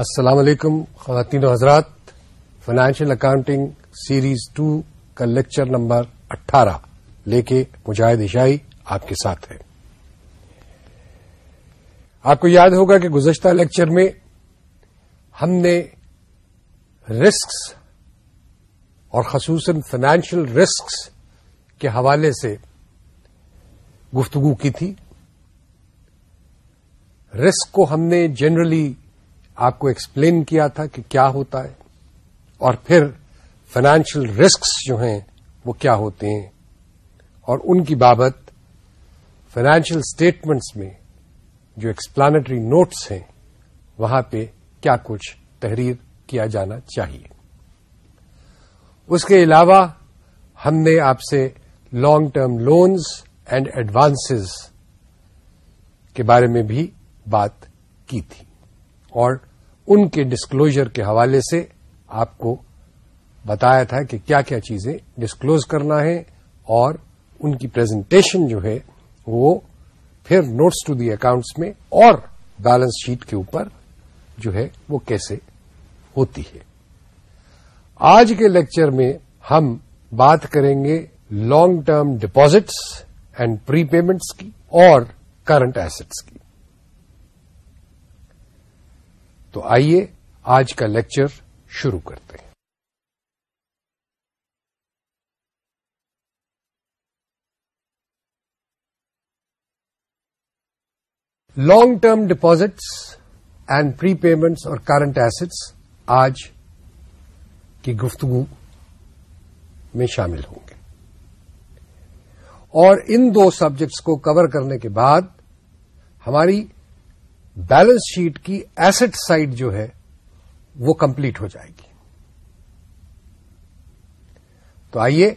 السلام علیکم، خواتین و حضرات فائنینشیل اکاؤنٹنگ سیریز ٹو کا لیکچر نمبر اٹھارہ لے کے مجاہد عشائی آپ کے ساتھ ہے آپ کو یاد ہوگا کہ گزشتہ لیکچر میں ہم نے رسکس اور خصوصاً فائنینشیل رسکس کے حوالے سے گفتگو کی تھی۔ رسک کو ہم نے جنرلی آپ کو ایکسپلین کیا تھا کہ کیا ہوتا ہے اور پھر فائنینشیل رسکس جو ہیں وہ کیا ہوتے ہیں اور ان کی بابت فائنینشیل اسٹیٹمنٹس میں جو ایکسپلانٹری نوٹس ہیں وہاں پہ کیا کچھ تحریر کیا جانا چاہیے۔ اس کے علاوہ ہم نے آپ سے long term loans and advances کے بارے میں بھی بات کی تھی اور ان کے ڈسکلوجر کے حوالے سے آپ کو بتایا تھا کہ کیا کیا چیزیں ڈسکلوز کرنا ہے اور ان کی پریزنٹیشن جو ہے وہ پھر نوٹس ٹو دی اکاؤنٹس میں اور بیلنس شیٹ کے اوپر جو ہے وہ کیسے ہوتی ہے۔ آج کے لیکچر میں ہم بات کریں گے long term deposits and prepayments کی اور کرنٹ ایسٹس کی۔ تو آئیے آج کا لیکچر شروع کرتے ہیں۔ Long term deposits and prepayments اور کرنٹ ایسٹس آج کی گفتگو میں شامل ہوں گے۔ اور ان دو سبجیکٹس کو کور کرنے کے بعد ہماری بیلنس شیٹ کی ایسٹ سائڈ جو ہے وہ کمپلیٹ ہو جائے گی۔ تو آئیے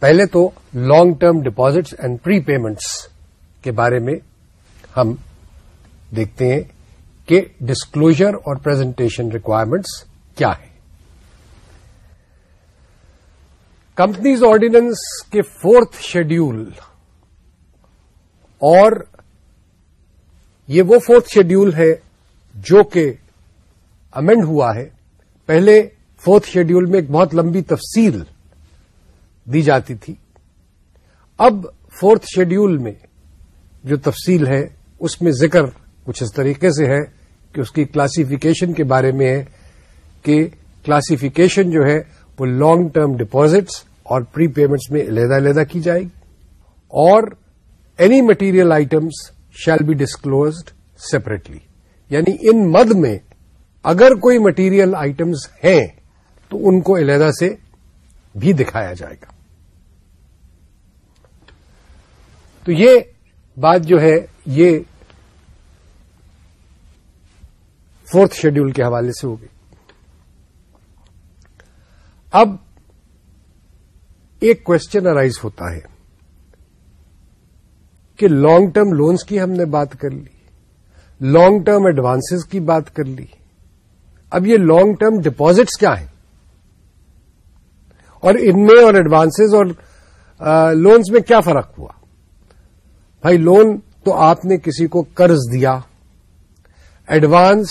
پہلے تو long term deposits and prepayments کے بارے میں ہم دیکھتے ہیں کہ ڈسکلوجر اور پریزنٹیشن ریکوائرمنٹس کیا ہیں۔ کمپنیز آرڈیننس کے فورتھ شیڈیول اور یہ وہ فورتھ شیڈیول ہے جو کہ امینڈ ہوا ہے۔ پہلے فورتھ شیڈیول میں ایک بہت لمبی تفصیل دی جاتی تھی۔ اب فورتھ شیڈیول میں جو تفصیل ہے، اس میں ذکر کچھ اس طریقے سے ہے کہ اس کی کلاسیفیکیشن کے بارے میں ہے کہ کلاسیفیکیشن جو ہے، وہ لانگ ٹرم ڈپازٹس اور پری پیمنٹس میں علیحدہ علیحدہ کی جائے گی اور any material items shall be disclosed separately یعنی ان مد میں اگر کوئی مٹیریل آئٹمس ہیں تو ان کو علیحدہ سے بھی دکھایا جائے گا۔ تو یہ بات جو ہے، یہ فورتھ شیڈیول کے حوالے سے ہوگی اب ایک کوشچن ارائز ہوتا ہے۔ کہ لانگ ٹرم لونز کی ہم نے بات کر لی لانگ ٹرم ایڈوانسز کی بات کر لی۔ اب یہ لانگ ٹرم ڈپازٹس کیا ہیں؟ اور ان میں اور ایڈوانسز اور لونز میں کیا فرق ہوا؟ بھائی لون تو آپ نے کسی کو قرض دیا۔ ایڈوانس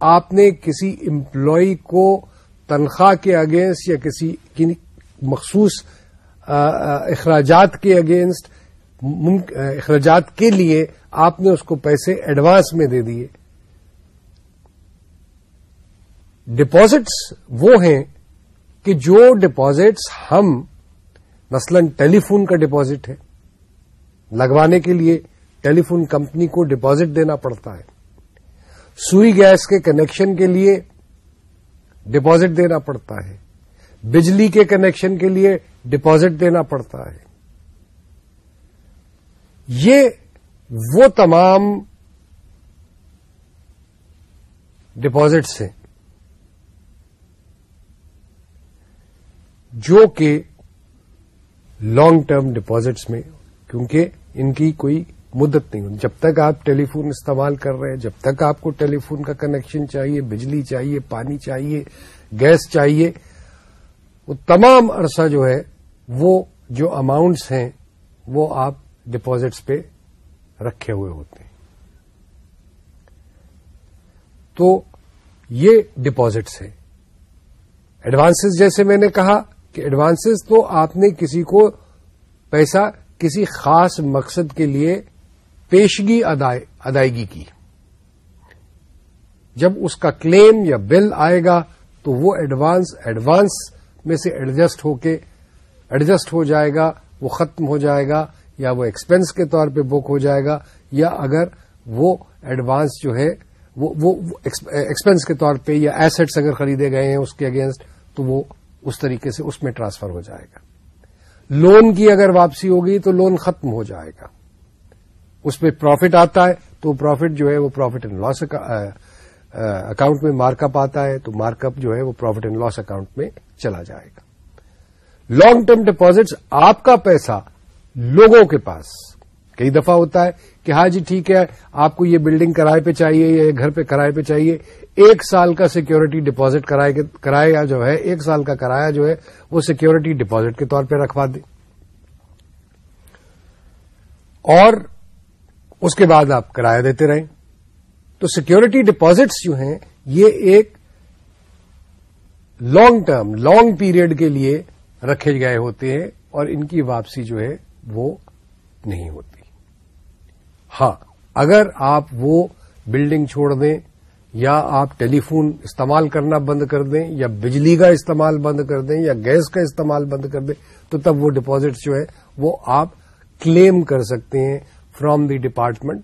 آپ نے کسی امپلائی کو تنخواہ کے اگینسٹ یا کسی مخصوص اخراجات کے اگینسٹ اخراجات کے لیے آپ نے اس کو پیسے ایڈوانس میں دے دیے۔ ڈپازٹس وہ ہیں کہ جو ڈپازٹس ہم مثلا ٹیلی فون کا ڈپازٹ ہے۔ لگوانے کے لیے ٹیلی فون کمپنی کو ڈپازٹ دینا پڑتا ہے۔ سوئی گیس کے کنیکشن کے لیے ڈپازٹ دینا پڑتا ہے۔ بجلی کے کنیکشن کے لیے ڈپازٹ دینا پڑتا ہے۔ یہ وہ تمام ڈپازٹس ہیں جو کہ لانگ ٹرم ڈپازٹس میں، کیونکہ ان کی کوئی مدت نہیں ہوتی۔ جب تک آپ ٹیلی فون استعمال کر رہے ہیں، جب تک آپ کو ٹیلی فون کا کنیکشن چاہیے، بجلی چاہیے، پانی چاہیے گیس چاہیے، وہ تمام عرصہ جو ہے، وہ جو اماؤنٹس ہیں، وہ آپ ڈپازٹس پہ رکھے ہوئے ہوتے ہیں۔ تو یہ ڈپازٹس ہیں۔ ایڈوانسز جیسے میں نے کہا کہ ایڈوانسز تو آپ نے کسی کو پیسہ کسی خاص مقصد کے لیے پیشگی ادائیگی کی۔ جب اس کا کلیم یا بل آئے گا تو وہ ایڈوانس ایڈوانس میں سے ایڈجسٹ ہو کے ایڈجسٹ ہو جائے گا، وہ ختم ہو جائے گا۔ یا وہ ایکسپینس کے طور پہ بک ہو جائے گا، یا اگر وہ ایڈوانس جو ہے، وہ ایکسپینس کے طور پہ یا ایسٹس اگر خریدے گئے ہیں اس کے اگینسٹ تو وہ اس طریقے سے اس میں ٹرانسفر ہو جائے گا۔ لون کی اگر واپسی ہوگی تو لون ختم ہو جائے گا۔ اس میں پروفٹ آتا ہے تو پروفٹ جو ہے وہ پروفٹ اینڈ لاس اکاؤنٹ میں مارک اپ آتا ہے تو مارک اپ جو ہے وہ پروفٹ اینڈ لاس اکاؤنٹ میں چلا جائے گا۔ لانگ ٹرم ڈپازٹس آپ کا پیسہ لوگوں کے پاس۔ کئی دفعہ ہوتا ہے کہ ہاں جی ٹھیک ہے، آپ کو یہ بلڈنگ کرائے پہ چاہیے یا گھر پہ کرائے پہ چاہیے۔ ایک سال کا سیکورٹی ڈپازٹ کرایہ جو ہے، ایک سال کا کرایہ جو ہے، وہ سیکورٹی ڈپازٹ کے طور پہ رکھوا دیں۔ اور اس کے بعد آپ کرایہ دیتے رہیں۔ تو سیکورٹی ڈپازٹس جو ہیں، یہ ایک لانگ ٹرم لانگ پیریڈ کے لیے رکھے گئے ہوتے ہیں اور ان کی واپسی جو ہے وہ نہیں ہوتی۔ ہاں اگر آپ وہ بلڈنگ چھوڑ دیں یا آپ ٹیلی فون استعمال کرنا بند کر دیں یا بجلی کا استعمال بند کر دیں یا گیس کا استعمال بند کر دیں، تو تب وہ ڈپازٹ جو ہے وہ آپ کلیم کر سکتے ہیں فرام دی ڈپارٹمنٹ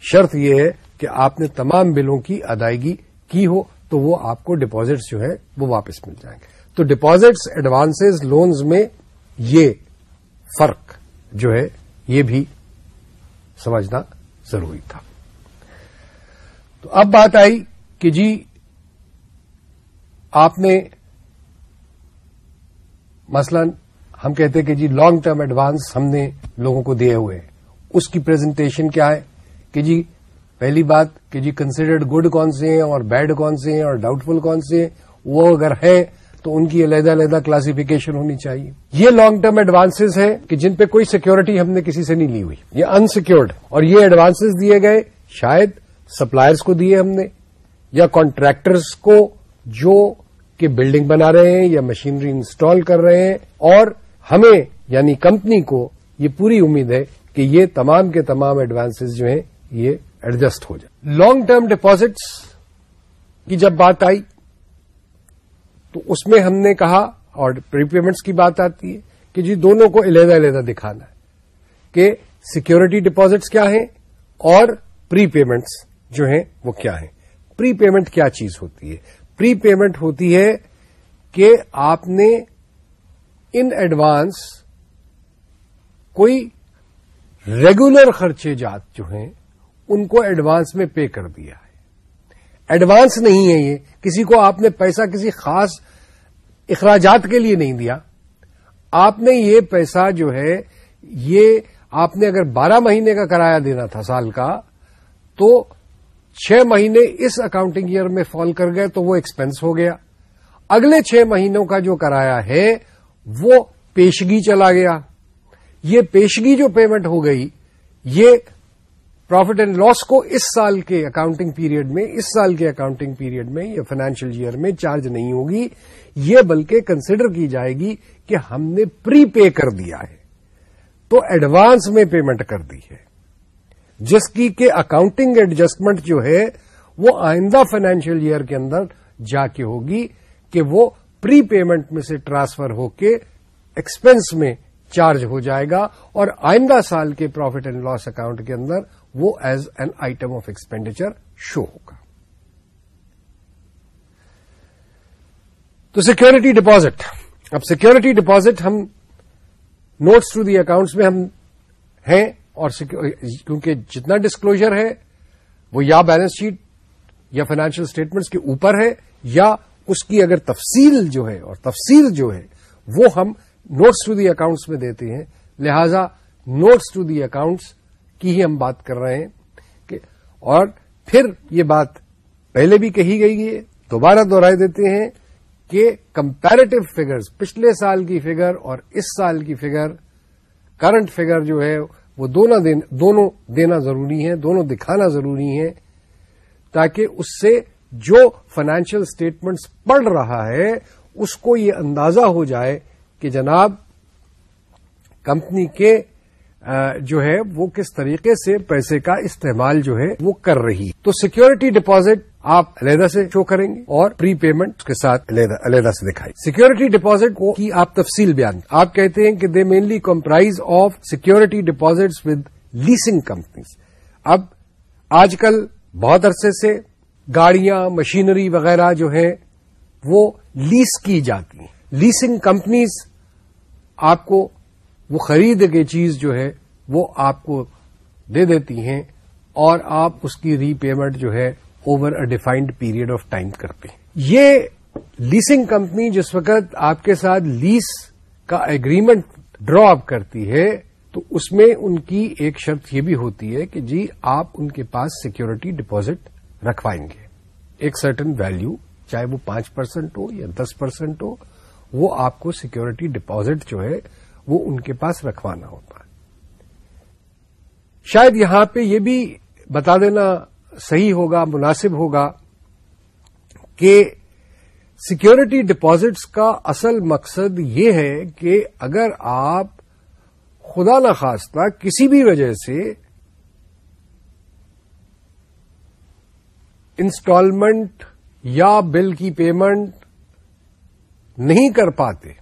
شرط یہ ہے کہ آپ نے تمام بلوں کی ادائیگی کی ہو تو وہ آپ کو ڈپازٹس جو ہے وہ واپس مل جائیں گے۔ تو ڈپازٹس ایڈوانسز لونز میں یہ فرق۔ جو ہے، یہ بھی سمجھنا ضروری تھا۔ تو اب بات آئی کہ جی آپ نے مثلا ہم کہتے کہ جی لانگ ٹرم ایڈوانس ہم نے لوگوں کو دیے ہوئے اس کی پریزنٹیشن کیا ہے؟ کہ جی پہلی بات کہ جی کنسیڈرڈ گڈ کون سے ہیں اور بیڈ کون سے ہیں اور ڈاؤٹ فل کون سے ہیں؟ وہ اگر ہے تو ان کی علیحدہ علیحدہ کلاسیفیکیشن ہونی چاہیے۔ یہ لانگ ٹرم ایڈوانسز ہیں کہ جن پہ کوئی سیکورٹی ہم نے کسی سے نہیں لی ہوئی۔ یہ انسیکیورڈ اور یہ ایڈوانسز دیے گئے شاید سپلائرز کو دیے ہم نے یا کانٹریکٹرز کو جو کہ بلڈنگ بنا رہے ہیں یا مشینری انسٹال کر رہے ہیں۔ اور ہمیں یعنی کمپنی کو یہ پوری امید ہے کہ یہ تمام کے تمام ایڈوانسز جو ہیں یہ ایڈجسٹ ہو جائے۔ لانگ ٹرم ڈپازٹس کی جب بات آئی تو اس میں ہم نے کہا اور پری پیمنٹس کی بات آتی ہے کہ جی دونوں کو علیحدہ علیحدہ دکھانا ہے کہ سیکورٹی ڈپازٹس کیا ہیں اور پری پیمنٹس جو ہیں وہ کیا ہیں۔ پری پیمنٹ کیا چیز ہوتی ہے؟ پری پیمنٹ ہوتی ہے کہ آپ نے ان ایڈوانس کوئی ریگولر خرچے جات جو ہیں ان کو ایڈوانس میں پے کر دیا ہے۔ ایڈوانس نہیں ہے یہ۔ کسی کو آپ نے پیسہ کسی خاص اخراجات کے لیے نہیں دیا۔ آپ نے یہ پیسہ جو ہے، یہ آپ نے اگر بارہ مہینے کا کرایہ دینا تھا سال کا، تو چھ مہینے اس اکاؤنٹنگ ایئر میں فال کر گئے تو وہ ایکسپینس ہو گیا۔ اگلے چھ مہینوں کا جو کرایہ ہے، وہ پیشگی چلا گیا۔ یہ پیشگی جو پیمنٹ ہو گئی، یہ پروفٹ اینڈ لاس کو اس سال کے اکاؤنٹنگ پیریڈ میں، اس سال کے اکاؤنٹنگ پیریڈ میں یا فائنینشیل ایئر میں چارج نہیں ہوگی۔ یہ بلکہ کنسیڈر کی جائے گی کہ ہم نے پری پے کر دیا ہے۔ تو ایڈوانس میں پیمنٹ کر دی ہے۔ جس کی کہ اکاؤنٹنگ ایڈجسٹمنٹ جو ہے، وہ آئندہ فائنینشیل ایئر کے اندر جا کے ہوگی کہ وہ پری پیمنٹ میں سے ٹرانسفر ہو کے ایکسپینس میں چارج ہو جائے گا اور آئندہ سال کے پروفٹ اینڈ لاس اکاؤنٹ کے اندر وہ as an item of expenditure show ہوگا۔ تو سیکورٹی ڈپازٹ اب سیکورٹی ڈپازٹ ہم نوٹس ٹو دی اکاؤنٹس میں ہم ہیں اور کیونکہ جتنا ڈسکلوجر ہے وہ یا بیلنس شیٹ یا فائنینشیل اسٹیٹمنٹس کے اوپر ہے یا اس کی اگر تفصیل جو ہے اور تفصیل جو ہے وہ ہم نوٹس ٹو دی اکاؤنٹس میں دیتے ہیں۔ لہذا نوٹس ٹو دی اکاؤنٹس کی ہی ہم بات کر رہے ہیں کہ اور پھر یہ بات پہلے بھی کہی گئی ہے، دوبارہ دہرائے دیتے ہیں کہ کمپیرٹیو فگرز پچھلے سال کی فگر اور اس سال کی فگر کرنٹ فگر جو ہے، وہ دونوں دینا ضروری ہے دونوں دکھانا ضروری ہے تاکہ اس سے جو فائنینشیل اسٹیٹمنٹس پڑھ رہا ہے، اس کو یہ اندازہ ہو جائے کہ جناب کمپنی کے جو ہے، وہ کس طریقے سے پیسے کا استعمال جو ہے، وہ کر رہی تو سیکورٹی ڈپازٹ آپ علیحدہ سے شو کریں گے اور پری پیمنٹ کے ساتھ علیحدہ سے دکھائی سیکورٹی ڈپازٹ کی آپ تفصیل بیان۔ آپ کہتے ہیں کہ they mainly comprise of security deposit with leasing companies اب آج کل بہت عرصے سے گاڑیاں مشینری وغیرہ جو ہے، وہ لیس کی جاتی ہیں۔ لیسنگ کمپنیز آپ کو وہ خرید کے چیز جو ہے وہ آپ کو دے دیتی ہیں اور آپ اس کی ری پیمنٹ جو ہے over a defined period of time کرتے ہیں۔ یہ لیسنگ کمپنی جس وقت آپ کے ساتھ لیس کا اگریمنٹ ڈرا اپ کرتی ہے، تو اس میں ان کی ایک شرط یہ بھی ہوتی ہے کہ جی آپ ان کے پاس سیکورٹی ڈپازٹ رکھوائیں گے۔ ایک سرٹن ویلو چاہے وہ پانچ پرسینٹ ہو یا دس پرسینٹ ہو، وہ آپ کو سیکورٹی ڈپازٹ جو ہے وہ ان کے پاس رکھوانا ہوتا ہے۔ شاید یہاں پہ یہ بھی بتا دینا صحیح ہوگا، مناسب ہوگا کہ سیکورٹی ڈپازٹس کا اصل مقصد یہ ہے کہ اگر آپ خدا نخواستہ کسی بھی وجہ سے انسٹالمنٹ یا بل کی پیمنٹ نہیں کر پاتے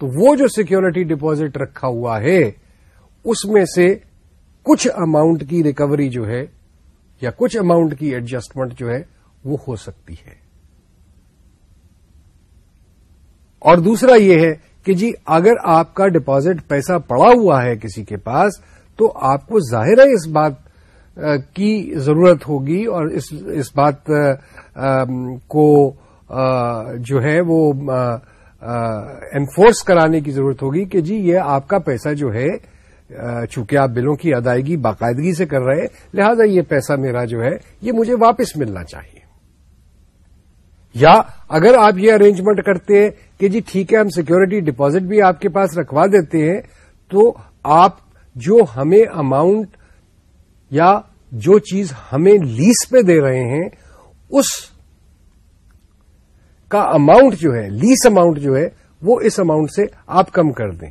تو وہ جو سیکورٹی ڈپازٹ رکھا ہوا ہے، اس میں سے کچھ اماؤنٹ کی ریکوری جو ہے یا کچھ اماؤنٹ کی ایڈجسٹمنٹ جو ہے، وہ ہو سکتی ہے۔ اور دوسرا یہ ہے کہ جی اگر آپ کا ڈپازٹ پیسہ پڑا ہوا ہے کسی کے پاس، تو آپ کو ظاہر ہے اس بات کی ضرورت ہوگی اور اس بات کو جو ہے وہ انفورس کرانے کی ضرورت ہوگی کہ جی یہ آپ کا پیسہ جو ہے چونکہ آپ بلوں کی ادائیگی باقاعدگی سے کر رہے لہذا یہ پیسہ میرا جو ہے، یہ مجھے واپس ملنا چاہیے۔ یا اگر آپ یہ ارینجمنٹ کرتے ہیں کہ جی ٹھیک ہے، ہم سیکورٹی ڈپازٹ بھی آپ کے پاس رکھوا دیتے ہیں، تو آپ جو ہمیں اماؤنٹ یا جو چیز ہمیں لیس پہ دے رہے ہیں، اس کا اماؤنٹ جو ہے لیس اماؤنٹ جو ہے، وہ اس اماؤنٹ سے آپ کم کر دیں۔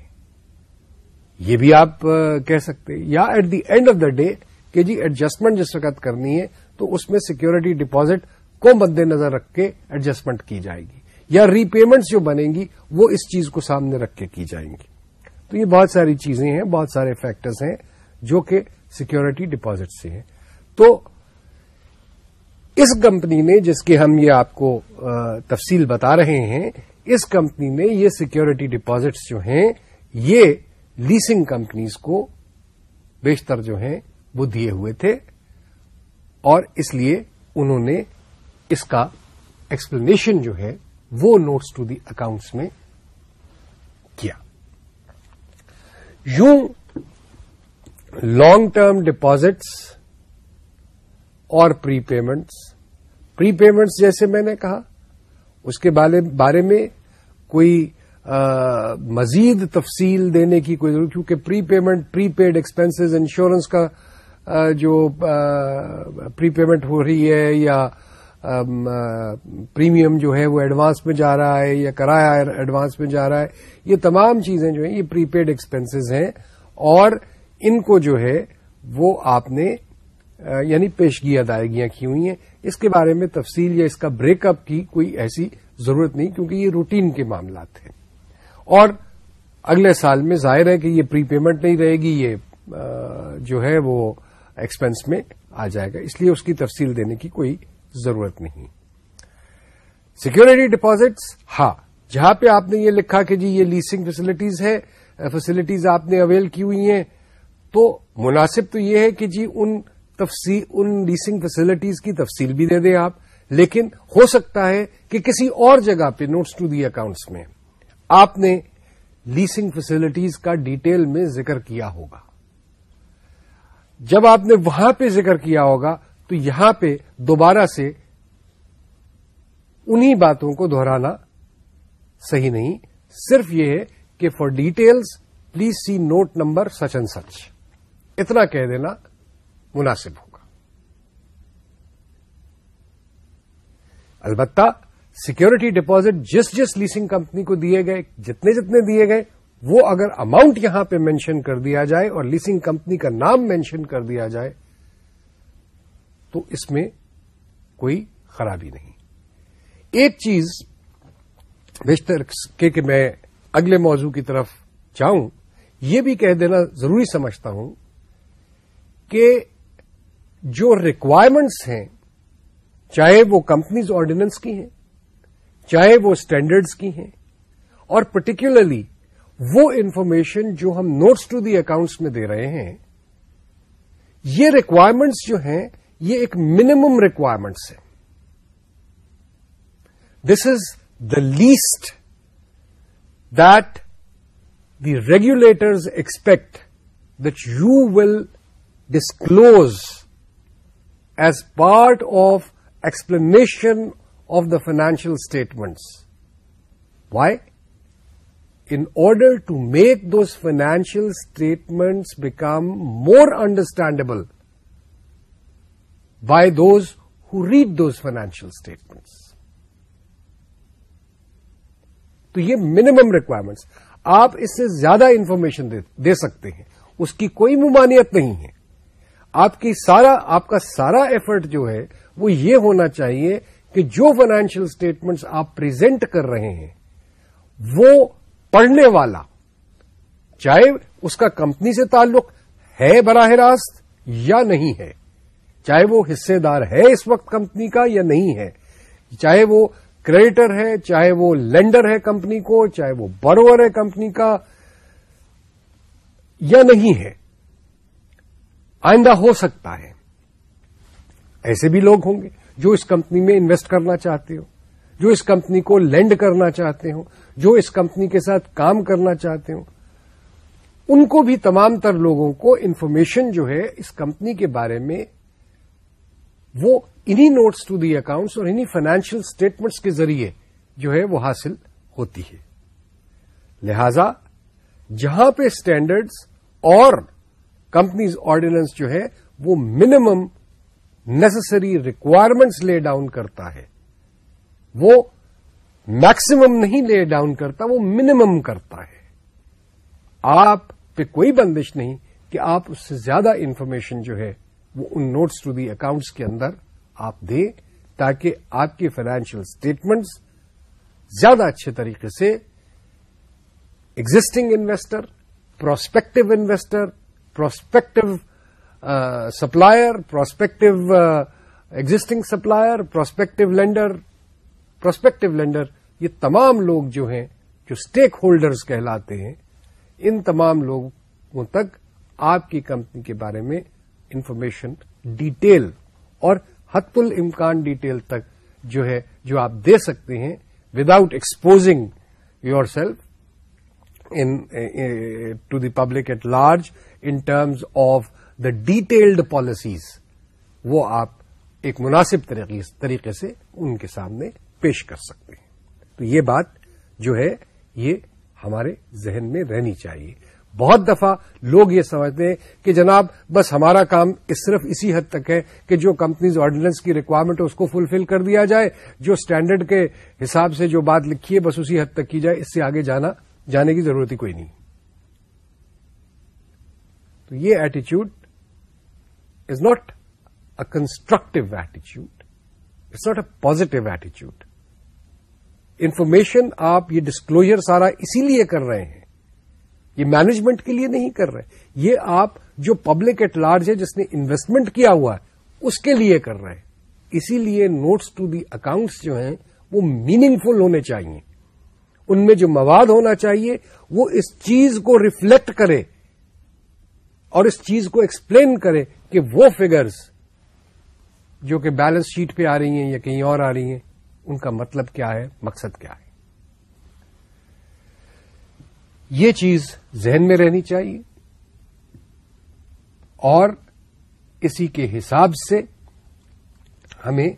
یہ بھی آپ کہہ سکتے یا at the end of the day کہ جی ایڈجسٹمنٹ جس وقت کرنی ہے، تو اس میں سیکورٹی ڈپازٹ کو مد نظر رکھ کے ایڈجسٹمنٹ کی جائے گی۔ یا ری پیمنٹس جو بنیں گی، وہ اس چیز کو سامنے رکھ کے کی جائیں گی۔ تو یہ بہت ساری چیزیں ہیں، بہت سارے فیکٹرز ہیں جو کہ سیکورٹی ڈپازٹ سے ہیں۔ تو اس کمپنی نے جس کے ہم یہ آپ کو تفصیل بتا رہے ہیں، اس کمپنی نے یہ سیکورٹی ڈپازٹس جو ہیں، یہ لیسنگ کمپنیز کو بیشتر جو ہیں، وہ دیے ہوئے تھے اور اس لیے انہوں نے اس کا ایکسپلینیشن جو ہے، وہ نوٹس ٹو دی اکاؤنٹس میں کیا۔ یوں لانگ ٹرم ڈپازٹس اور پری پیمنٹس پری پیمنٹس جیسے میں نے کہا، اس کے بارے میں کوئی مزید تفصیل دینے کی کوئی ضرورت، کیونکہ prepayment prepaid expenses insurance کا جو پری پیمنٹ ہو رہی ہے یا پریمیم جو ہے وہ ایڈوانس میں جا رہا ہے یا کرایہ ایڈوانس میں جا رہا ہے، یہ تمام چیزیں جو ہیں، یہ پری پیڈ ایکسپینسز ہیں اور ان کو جو ہے وہ آپ نے یعنی پیشگی ادائیگیاں کی ہوئی ہیں۔ اس کے بارے میں تفصیل یا اس کا بریک اپ کی کوئی ایسی ضرورت نہیں کیونکہ یہ روٹین کے معاملات ہیں۔ اور اگلے سال میں ظاہر ہے کہ یہ پری پیمنٹ نہیں رہے گی، یہ جو ہے وہ ایکسپینس میں آ جائے گا۔ اس لیے اس کی تفصیل دینے کی کوئی ضرورت نہیں۔ سیکورٹی ڈپازٹس ہاں جہاں پہ آپ نے یہ لکھا کہ جی یہ لیسنگ فیسلٹیز ہے فیسلٹیز آپ نے اویل کی ہوئی ہیں، تو مناسب تو یہ ہے کہ جی ان تفصیل، ان لیسنگ فیسلٹیز کی تفصیل بھی دے دیں آپ۔ لیکن ہو سکتا ہے کہ کسی اور جگہ پہ نوٹس ٹو دی اکاؤنٹس میں آپ نے لیسنگ فیسلٹیز کا ڈیٹیل میں ذکر کیا ہوگا۔ جب آپ نے وہاں پہ ذکر کیا ہوگا تو یہاں پہ دوبارہ سے انہی باتوں کو دہرانا صحیح نہیں۔ صرف یہ ہے کہ for details please see note number such and such اتنا کہہ دینا۔ مناسب ہوگا۔ البتہ سیکورٹی ڈپازٹ جس جس لیسنگ کمپنی کو دیے گئے، جتنے جتنے دیے گئے، وہ اگر اماؤنٹ یہاں پہ مینشن کر دیا جائے اور لیسنگ کمپنی کا نام مینشن کر دیا جائے، تو اس میں کوئی خرابی نہیں۔ ایک چیز بیشتر کہ میں اگلے موضوع کی طرف جاؤں، یہ بھی کہہ دینا ضروری سمجھتا ہوں کہ جو ریکوائرمنٹس ہیں، چاہے وہ کمپنیز آرڈیننس کی ہیں، چاہے وہ اسٹینڈرڈز کی ہیں، اور پرٹیکولرلی وہ انفارمیشن جو ہم نوٹس ٹو دی اکاؤنٹس میں دے رہے ہیں، یہ ریکوائرمنٹس جو ہیں، یہ ایک منیمم ریکوائرمنٹس ہیں۔ This is the least that the regulators expect that you will disclose as part of explanation of the financial statements why in order to make those financial statements become more understandable by those who read those financial statements. تو یہ minimum requirements آپ اس سے زیادہ information دے سکتے ہیں. اس کی کوئی ممانعت نہیں ہے. آپ کی سارا، آپ کا سارا ایفرٹ جو ہے، وہ یہ ہونا چاہیے کہ جو فائنینشیل اسٹیٹمنٹس آپ پریزنٹ کر رہے ہیں، وہ پڑھنے والا، چاہے اس کا کمپنی سے تعلق ہے براہ راست یا نہیں ہے، چاہے وہ حصے دار ہے اس وقت کمپنی کا یا نہیں ہے، چاہے وہ کریڈیٹر ہے، چاہے وہ لینڈر ہے کمپنی کو، چاہے وہ بروور ہے کمپنی کا یا نہیں ہے۔ آئندہ ہو سکتا ہے۔ ایسے بھی لوگ ہوں گے جو اس کمپنی میں انویسٹ کرنا چاہتے ہو جو اس کمپنی کو لینڈ کرنا چاہتے ہوں، جو اس کمپنی کے ساتھ کام کرنا چاہتے ہوں۔ ان کو بھی تمام تر لوگوں کو انفارمیشن جو ہے اس کمپنی کے بارے میں وہ انہی نوٹس ٹو دی اکاؤنٹس اور انہی فائنینشیل اسٹیٹمنٹس کے ذریعے جو ہے وہ حاصل ہوتی ہے۔ لہذا جہاں پہ اسٹینڈرڈز اور کمپنیز آرڈیننس جو ہے وہ minimum necessary requirements lay down کرتا ہے۔ وہ میکسیمم نہیں لے ڈاؤن کرتا، وہ منیمم کرتا ہے۔ آپ پہ کوئی بندش نہیں کہ آپ اس سے زیادہ انفارمیشن جو ہے وہ in notes to the accounts کے اندر آپ دیں تاکہ آپ کے فائنینشیل اسٹیٹمنٹس زیادہ اچھے طریقے سے existing investor prospective investor prospective supplier prospective existing supplier prospective lender prospective lender یہ تمام لوگ جو ہیں، جو اسٹیک ہولڈرز کہلاتے ہیں، ان تمام لوگوں تک آپ کی کمپنی کے بارے میں انفارمیشن ڈیٹیل اور حت الامکان ڈیٹیل تک جو ہے، جو آپ دے سکتے ہیں without exposing yourself to the public at large in terms of the detailed policies, وہ آپ ایک مناسب طریقے سے ان کے سامنے پیش کر سکتے ہیں۔ تو یہ بات جو ہے، یہ ہمارے ذہن میں رہنی چاہیے۔ بہت دفعہ لوگ یہ سمجھتے ہیں کہ جناب، بس ہمارا کام اس صرف اسی حد تک ہے کہ جو کمپنیز آرڈیننس کی ریکوائرمنٹ ہے، اس کو فلفل کر دیا جائے۔ جو اسٹینڈرڈ کے حساب سے جو بات لکھی ہے، بس اسی حد تک کی جائے۔ اس سے آگے جانا، جانے کی ضرورت ہی کوئی نہیں۔ تو یہ ایٹیچیوڈ is not a constructive ایٹیچیوڈ it's not a positive ایٹیچیوڈ information آپ یہ ڈسکلوجر سارا اسی لیے کر رہے ہیں. یہ مینجمنٹ کے لیے نہیں کر رہے. یہ آپ جو پبلک ایٹ لارج ہے، جس نے انویسٹمنٹ کیا ہوا ہے، اس کے لیے کر رہے ہیں. اسی لیے نوٹس ٹو دی اکاؤنٹس جو ہیں، وہ میننگ فل ہونے چاہیے ان میں جو مواد ہونا چاہیے وہ اس چیز کو ریفلیکٹ کرے. اور اس چیز کو ایکسپلین کرے کہ وہ فگرز جو کہ بیلنس شیٹ پہ آ رہی ہیں یا کہیں اور آ رہی ہیں، ان کا مطلب کیا ہے؟ مقصد کیا ہے؟ یہ چیز ذہن میں رہنی چاہیے اور اسی کے حساب سے ہمیں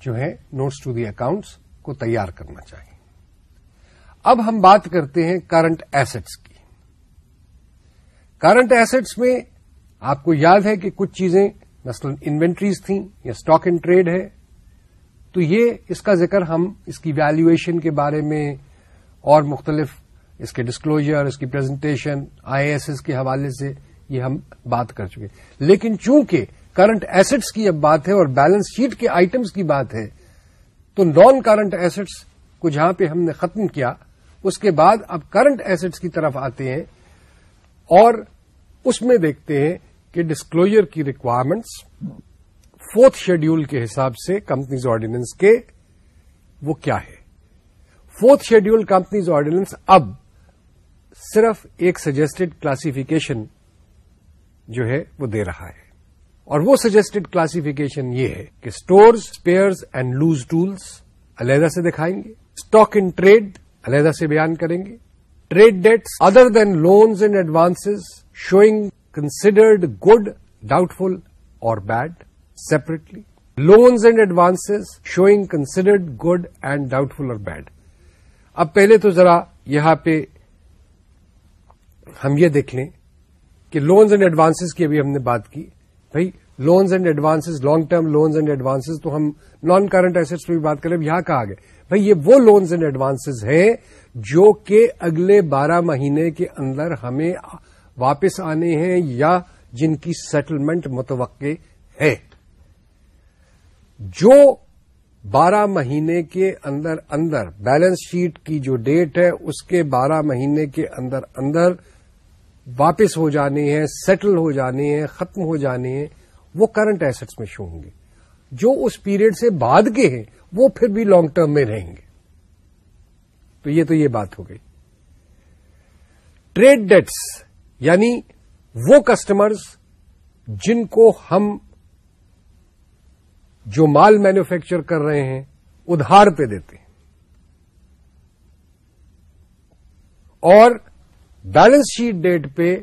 جو ہے نوٹس ٹو دی اکاؤنٹس کو تیار کرنا چاہیے۔ اب ہم بات کرتے ہیں کرنٹ ایسٹس کی۔ کرنٹ ایسٹس میں آپ کو یاد ہے کہ کچھ چیزیں مثلاً انوینٹریز تھیں یا اسٹاک اینڈ ٹریڈ ہے، تو یہ اس کا ذکر ہم اس کی ویلیویشن کے بارے میں اور مختلف اس کے ڈسکلوجر اس کی پریزنٹیشن آئی ایس ایس کے حوالے سے یہ ہم بات کر چکے لیکن چونکہ کرنٹ ایسٹس کی اب بات ہے اور بیلنس شیٹ کے آئٹمس کی بات ہے، تو نان کرنٹ ایسٹس کو جہاں پہ ہم نے ختم کیا، اس کے بعد اب کرنٹ ایسٹس کی طرف آتے ہیں۔ اور اس میں دیکھتے ہیں کہ ڈسکلوجر کی ریکوائرمنٹس فورتھ شیڈیول کے حساب سے کمپنیز آرڈیننس کے وہ کیا ہے؟ فورتھ شیڈیول کمپنیز آرڈیننس اب صرف ایک سجیسٹڈ کلاسیفیکیشن جو ہے وہ دے رہا ہے۔ اور وہ سجیسٹڈ کلاسیفیکیشن یہ ہے کہ stores spares and loose tools علیحدہ سے دکھائیں گے۔ اسٹاک ان ٹریڈ علیحدہ سے بیان کریں گے۔ Trade debts other than loans and advance showing considered good doubtful اور bad separately. Loans and advance showing considered good and doubtful اور بیڈ۔ اب پہلے تو ذرا یہاں پہ ہم یہ دیکھ لیں کہ لونز اینڈ ایڈوانس کی ابھی ہم نے بات کی۔ بھائی loans and advance long term loans and advance تو ہم نان کرنٹ ایسٹس پہ بھی بات کریں یہاں کہا گیا بھائی، یہ وہ لونز اینڈ ایڈوانس ہیں جو کہ اگلے بارہ مہینے کے اندر ہمیں واپس آنے ہیں یا جن کی سیٹلمنٹ متوقع ہے۔ جو بارہ مہینے کے اندر اندر بیلنس شیٹ کی جو ڈیٹ ہے، اس کے بارہ مہینے کے اندر اندر واپس ہو جانے ہیں سیٹل ہو جانے ہیں، ختم ہو جانے ہیں۔ وہ کرنٹ ایسٹس میں شو ہوں گے۔ جو اس پیریڈ سے بعد کے ہیں، وہ پھر بھی لانگ ٹرم میں رہیں گے۔ تو یہ تو یہ بات ہو گئی۔ ٹریڈ ڈیٹس یعنی وہ کسٹمرز جن کو ہم جو مال مینوفیکچر کر رہے ہیں، ادھار پہ دیتے ہیں۔ اور بیلنس شیٹ ڈیٹ پہ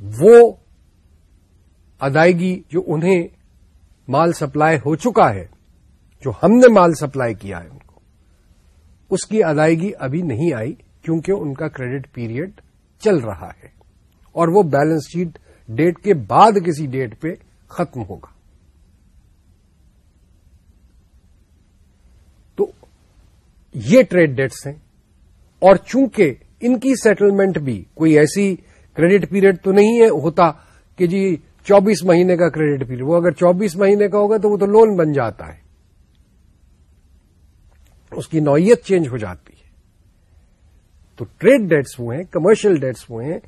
وہ ادائیگی جو انہیں مال سپلائی ہو چکا ہے، جو ہم نے مال سپلائی کیا ہے ان کو۔ اس کی ادائیگی ابھی نہیں آئی کیونکہ ان کا کریڈٹ پیریڈ چل رہا ہے اور وہ بیلنس شیٹ ڈیٹ کے بعد کسی ڈیٹ پہ ختم ہوگا۔ تو یہ ٹریڈ ڈیٹس ہیں اور چونکہ ان کی سیٹلمنٹ بھی کوئی ایسی کریڈٹ پیریڈ تو نہیں ہے ہوتا کہ جی چوبیس مہینے کا کریڈٹ پیریڈ۔ وہ اگر چوبیس مہینے کا ہوگا تو وہ تو لون بن جاتا ہے۔ اس کی نوعیت چینج ہو جاتی ہے۔ تو ٹریڈ ڈیٹس وہ ہیں، کمرشل ڈیٹس وہ ہیں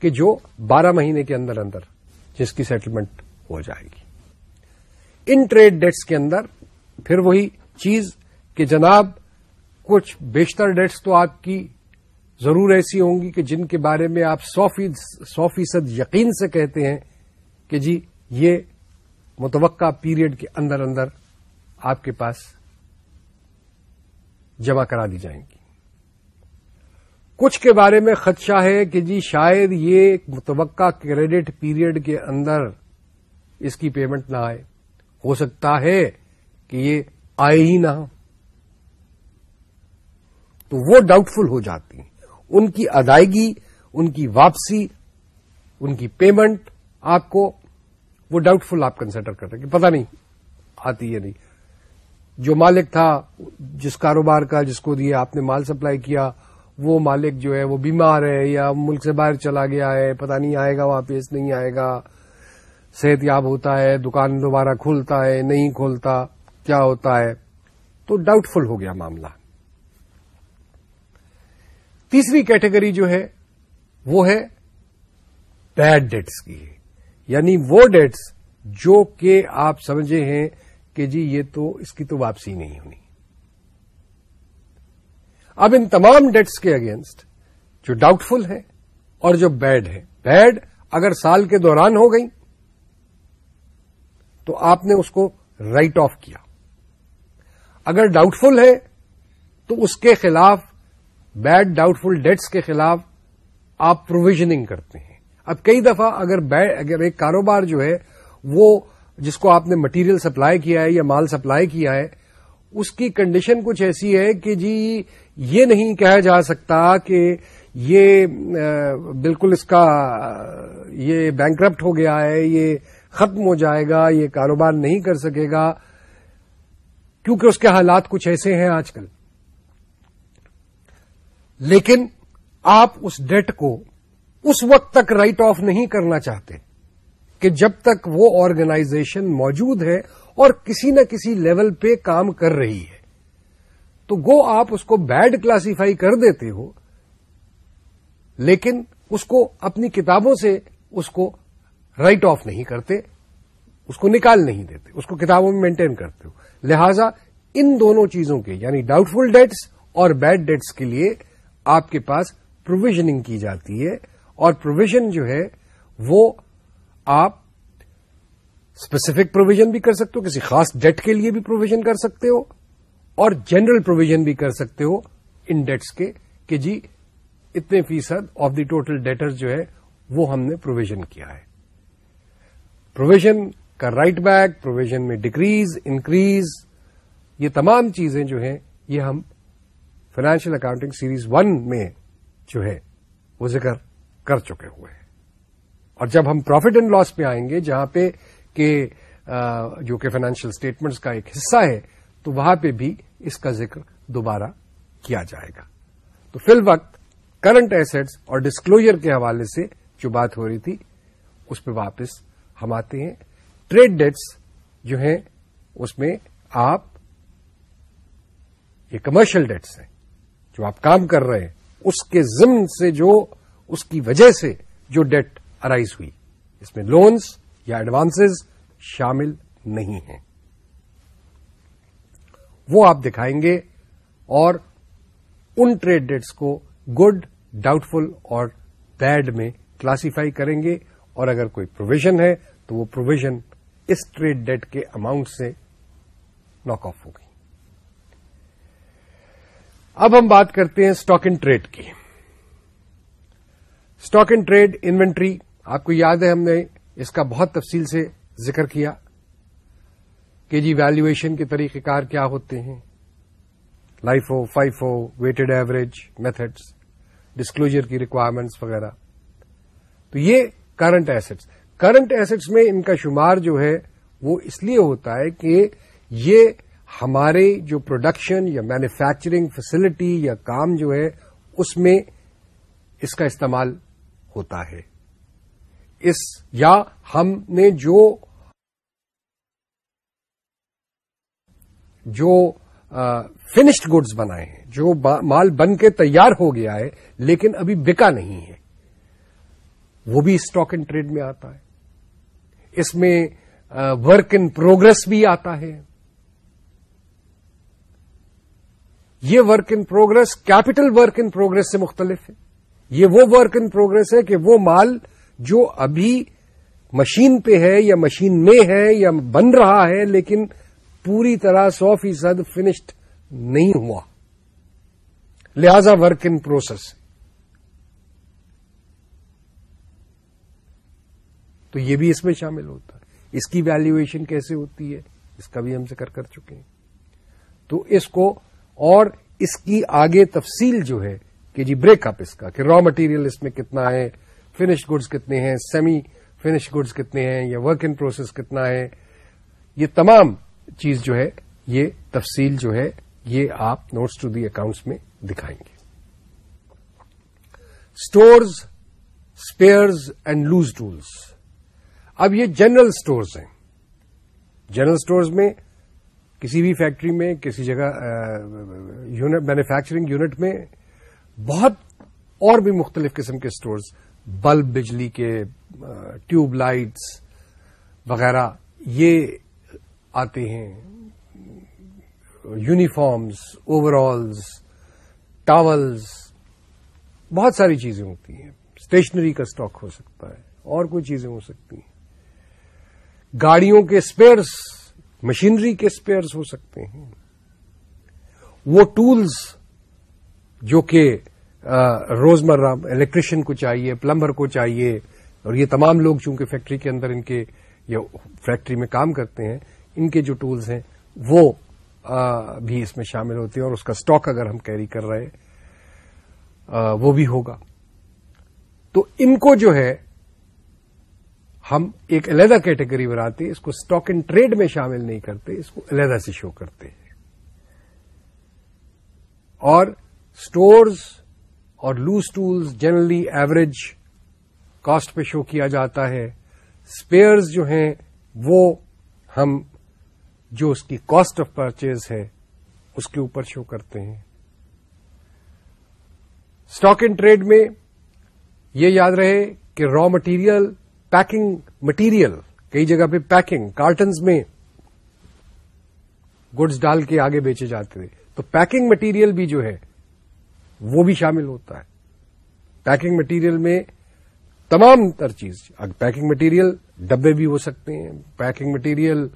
کہ جو بارہ مہینے کے اندر اندر جس کی سیٹلمنٹ ہو جائے گی۔ ان ٹریڈ ڈیٹس کے اندر پھر وہی چیز کہ جناب کچھ بیشتر ڈیٹس تو آپ کی ضرور ایسی ہوں گی کہ جن کے بارے میں آپ سو فیصد یقین سے کہتے ہیں۔ کہ جی یہ متوقع پیریڈ کے اندر اندر آپ کے پاس جمع کرا دی جائیں گی۔ کچھ کے بارے میں خدشہ ہے کہ جی شاید یہ متوقع کریڈٹ پیریڈ کے اندر اس کی پیمنٹ نہ آئے۔ ہو سکتا ہے کہ یہ آئے ہی نہ تو وہ ڈاؤٹ فل ہو جاتی ہیں۔ ان کی ادائیگی، ان کی واپسی، ان کی پیمنٹ آپ کو وہ ڈاؤٹ فل آپ کنسیڈر کر رہے کہ پتہ نہیں، آتی ہے نہیں۔ جو مالک تھا، جس کاروبار کا، جس کو دیا، آپ نے مال سپلائی کیا، وہ مالک جو ہے، وہ بیمار ہے یا ملک سے باہر چلا گیا ہے، پتہ نہیں آئے گا واپس، نہیں آئے گا۔ صحت یاب ہوتا ہے، دکان دوبارہ کھولتا ہے، نہیں کھولتا کیا ہوتا ہے؟ تو ڈاؤٹ فل ہو گیا معاملہ۔ تیسری کیٹیگری جو ہے، وہ ہے بیڈ ڈیٹس کی۔ یعنی وہ ڈیٹس جو کہ آپ سمجھے ہیں کہ جی یہ تو اس کی تو واپسی نہیں ہونی۔ اب ان تمام ڈیٹس کے اگینسٹ جو ڈاؤٹ فل ہے اور جو بیڈ ہے بیڈ اگر سال کے دوران ہو گئی تو آپ نے اس کو رائٹ آف کیا۔ اگر ڈاؤٹ فل ہے تو اس کے خلاف بیڈ ڈاؤٹ فل ڈیٹس کے خلاف آپ پروویژنگ کرتے ہیں۔ اب کئی دفعہ اگر اگر ایک کاروبار جو ہے وہ جس کو آپ نے مٹیریل سپلائی کیا ہے یا مال سپلائی کیا ہے، اس کی کنڈیشن کچھ ایسی ہے کہ جی یہ نہیں کہا جا سکتا کہ یہ بالکل اس کا، یہ بینک ہو گیا ہے، یہ ختم ہو جائے گا، یہ کاروبار نہیں کر سکے گا۔ کیونکہ اس کے حالات کچھ ایسے ہیں آج کل۔ لیکن آپ اس ڈیٹ کو اس وقت تک رائٹ آف نہیں کرنا چاہتے کہ جب تک وہ آرگنائزیشن موجود ہے اور کسی نہ کسی لیول پہ کام کر رہی ہے۔ تو گو آپ اس کو بیڈ کلاسیفائی کر دیتے ہو، لیکن اس کو اپنی کتابوں سے اس کو رائٹ آف نہیں کرتے، اس کو نکال نہیں دیتے، اس کو کتابوں میں مینٹین کرتے ہو۔ لہذا ان دونوں چیزوں کے یعنی ڈاؤٹ فل ڈیٹس اور بیڈ ڈیٹس کے لیے آپ کے پاس پروویژنگ کی جاتی ہے۔ اور پروویژن جو ہے وہ آپ اسپیسیفک پروویژن بھی کر سکتے ہو، کسی خاص ڈیٹ کے لیے بھی پروویژن کر سکتے ہو اور جنرل پروویژن بھی کر سکتے ہو ان ڈیٹس کے، کہ جی اتنے فیصد آف دی ٹوٹل ڈیٹر جو ہے وہ ہم نے پروویژن کیا ہے۔ پروویژن کا رائٹ بیک پروویژن میں ڈکریز انکریز یہ تمام چیزیں جو ہیں، یہ ہم فائنینشیل اکاؤنٹنگ سیریز ون میں جو ہے وہ ذکر کر چکے ہوئے ہیں۔ اور جب ہم پروفٹ اینڈ لاس پہ آئیں گے، جہاں پہ کہ جو کہ فائنینشیل اسٹیٹمنٹس کا ایک حصہ ہے، تو وہاں پہ بھی اس کا ذکر دوبارہ کیا جائے گا۔ تو فی الوقت کرنٹ ایسٹس اور ڈسکلوجر کے حوالے سے جو بات ہو رہی تھی، اس پہ واپس ہم آتے ہیں۔ ٹریڈ ڈیٹس جو ہیں، اس میں آپ، یہ کمرشل ڈیٹس ہیں، جو آپ کام کر رہے ہیں، اس کے ضمن سے جو اس کی وجہ سے جو ڈیٹ ارائیز ہوئی۔ اس میں لونز یا ایڈوانسز شامل نہیں ہیں۔ وہ آپ دکھائیں گے اور ان ٹریڈ ڈیٹس کو گڈ ڈاؤٹ فل اور بیڈ میں کلاسیفائی کریں گے اور اگر کوئی پروویژن ہے تو وہ پروویژن اس ٹریڈ ڈیٹ کے اماؤنٹ سے ناک آف ہوگی اب ہم بات کرتے ہیں اسٹاک ان ٹریڈ کی۔ اسٹاک ان ٹریڈ انوینٹری آپ کو یاد ہے ہم نے اس کا بہت تفصیل سے ذکر کیا کہ جی ویلویشن کے طریقہ کار کیا ہوتے ہیں۔ LIFO FIFO weighted average methods disclosure کی ریکوائرمنٹس وغیرہ۔ تو یہ کرنٹ ایسٹس کرنٹ ایسٹس میں ان کا شمار جو ہے وہ اس لیے ہوتا ہے کہ یہ ہمارے جو پروڈکشن یا مینوفیکچرنگ فیسلٹی یا کام جو ہے اس میں اس کا استعمال ہوتا ہے۔ اس یا ہم نے جو جو فنشڈ گڈز بنائے ہیں، جو مال بن کے تیار ہو گیا ہے، لیکن ابھی بکا نہیں ہے، وہ بھی اسٹاک اینڈ ٹریڈ میں آتا ہے۔ اس میں ورک ان پروگرس بھی آتا ہے۔ یہ work in progress capital work in progress سے مختلف ہے۔ یہ وہ ورک ان پروگرس ہے کہ وہ مال جو ابھی مشین پہ ہے یا مشین میں ہے یا بن رہا ہے، لیکن پوری طرح سو فیصد فنشڈ نہیں ہوا۔ لہذا ورک ان پروسیس تو یہ بھی اس میں شامل ہوتا ہے۔ اس کی ویلویشن کیسے ہوتی ہے؟ اس کا بھی ہم ذکر کر چکے ہیں۔ تو اس کو اور اس کی آگے تفصیل جو ہے کہ جی بریک اپ اس کا، کہ را مٹیریل اس میں کتنا ہے فنش گڈز کتنے ہیں سیمی فنش گڈز کتنے ہیں، یا ورک ان پروسیس کتنا ہے۔ یہ تمام چیز جو ہے، یہ تفصیل جو ہے، یہ آپ نوٹس ٹو دی اکاؤنٹس میں دکھائیں گے۔ Stores spares and loose tools اب یہ جنرل سٹورز ہیں۔ جنرل سٹورز میں کسی بھی فیکٹری میں، کسی جگہ یونٹ مینوفیکچرنگ یونٹ میں بہت اور بھی مختلف قسم کے سٹورز، بلب بجلی کے ٹیوب لائٹس وغیرہ، یہ آتے ہیں۔ یونیفارمز اوور آلز ٹاولز، بہت ساری چیزیں ہوتی ہیں۔ اسٹیشنری کا اسٹاک ہو سکتا ہے، اور کوئی چیزیں ہو سکتی ہیں۔ گاڑیوں کے اسپیئرس مشینری کے اسپیئرس ہو سکتے ہیں۔ وہ ٹولز جو کہ روزمرہ الیکٹریشین کو چاہیے پلمبر کو چاہیے، اور یہ تمام لوگ چونکہ فیکٹری کے اندر ان کے یا فیکٹری میں کام کرتے ہیں، ان کے جو ٹولز ہیں، وہ بھی اس میں شامل ہوتے ہیں اور اس کا اسٹاک اگر ہم کیری کر رہے وہ بھی ہوگا۔ تو ان کو جو ہے، ہم ایک علیحدہ کیٹیگری بناتے، اس کو اسٹاک اینڈ ٹریڈ میں شامل نہیں کرتے، اس کو علیحدہ سے شو کرتے ہیں۔ اور اسٹورز اور loose tools generally average cost پہ شو کیا جاتا ہے۔ اسپیئرز جو ہیں، وہ ہم جو اس کی کاسٹ آف پرچیز ہے، اس کے اوپر شو کرتے ہیں۔ اسٹاک اینڈ ٹریڈ میں یہ یاد رہے کہ را مٹیریل پیکنگ مٹیریل کئی جگہ پہ پیکنگ کارٹنز میں گڈز ڈال کے آگے بیچے جاتے تھے تو پیکنگ مٹیریل بھی جو ہے وہ بھی شامل ہوتا ہے۔ پیکنگ مٹیریل میں تمام تر چیز پیکنگ مٹیریل ڈبے بھی ہو سکتے ہیں، پیکنگ مٹیریل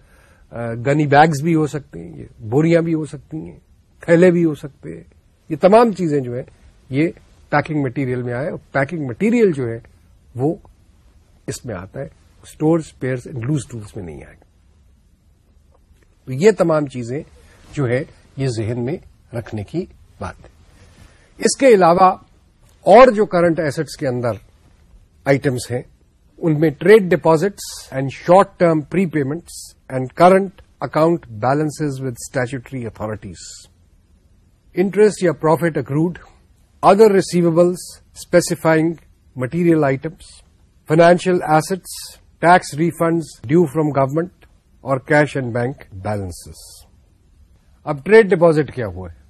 گنی بیگز بھی ہو سکتے ہیں، یہ بوریاں بھی ہو سکتی ہیں، تھیلے بھی ہو سکتے ہیں۔ یہ تمام چیزیں جو ہیں، یہ پیکنگ مٹیریل میں آئے اور پیکنگ مٹیریل جو ہے، وہ اس میں آتا ہے۔ Stores spares and loose tools میں نہیں آئے۔ تو یہ تمام چیزیں جو ہے، یہ ذہن میں رکھنے کی بات ہے۔ اس کے علاوہ اور جو کرنٹ ایسٹس کے اندر آئٹمس ہیں، ان میں trade deposits and short term prepayments and current account balance with statutory authorities interest یا profit accrued other receivables specifying material items financial assets tax refunds due from government اور cash and bank balance اب trade deposit کیا ہوا ہے؟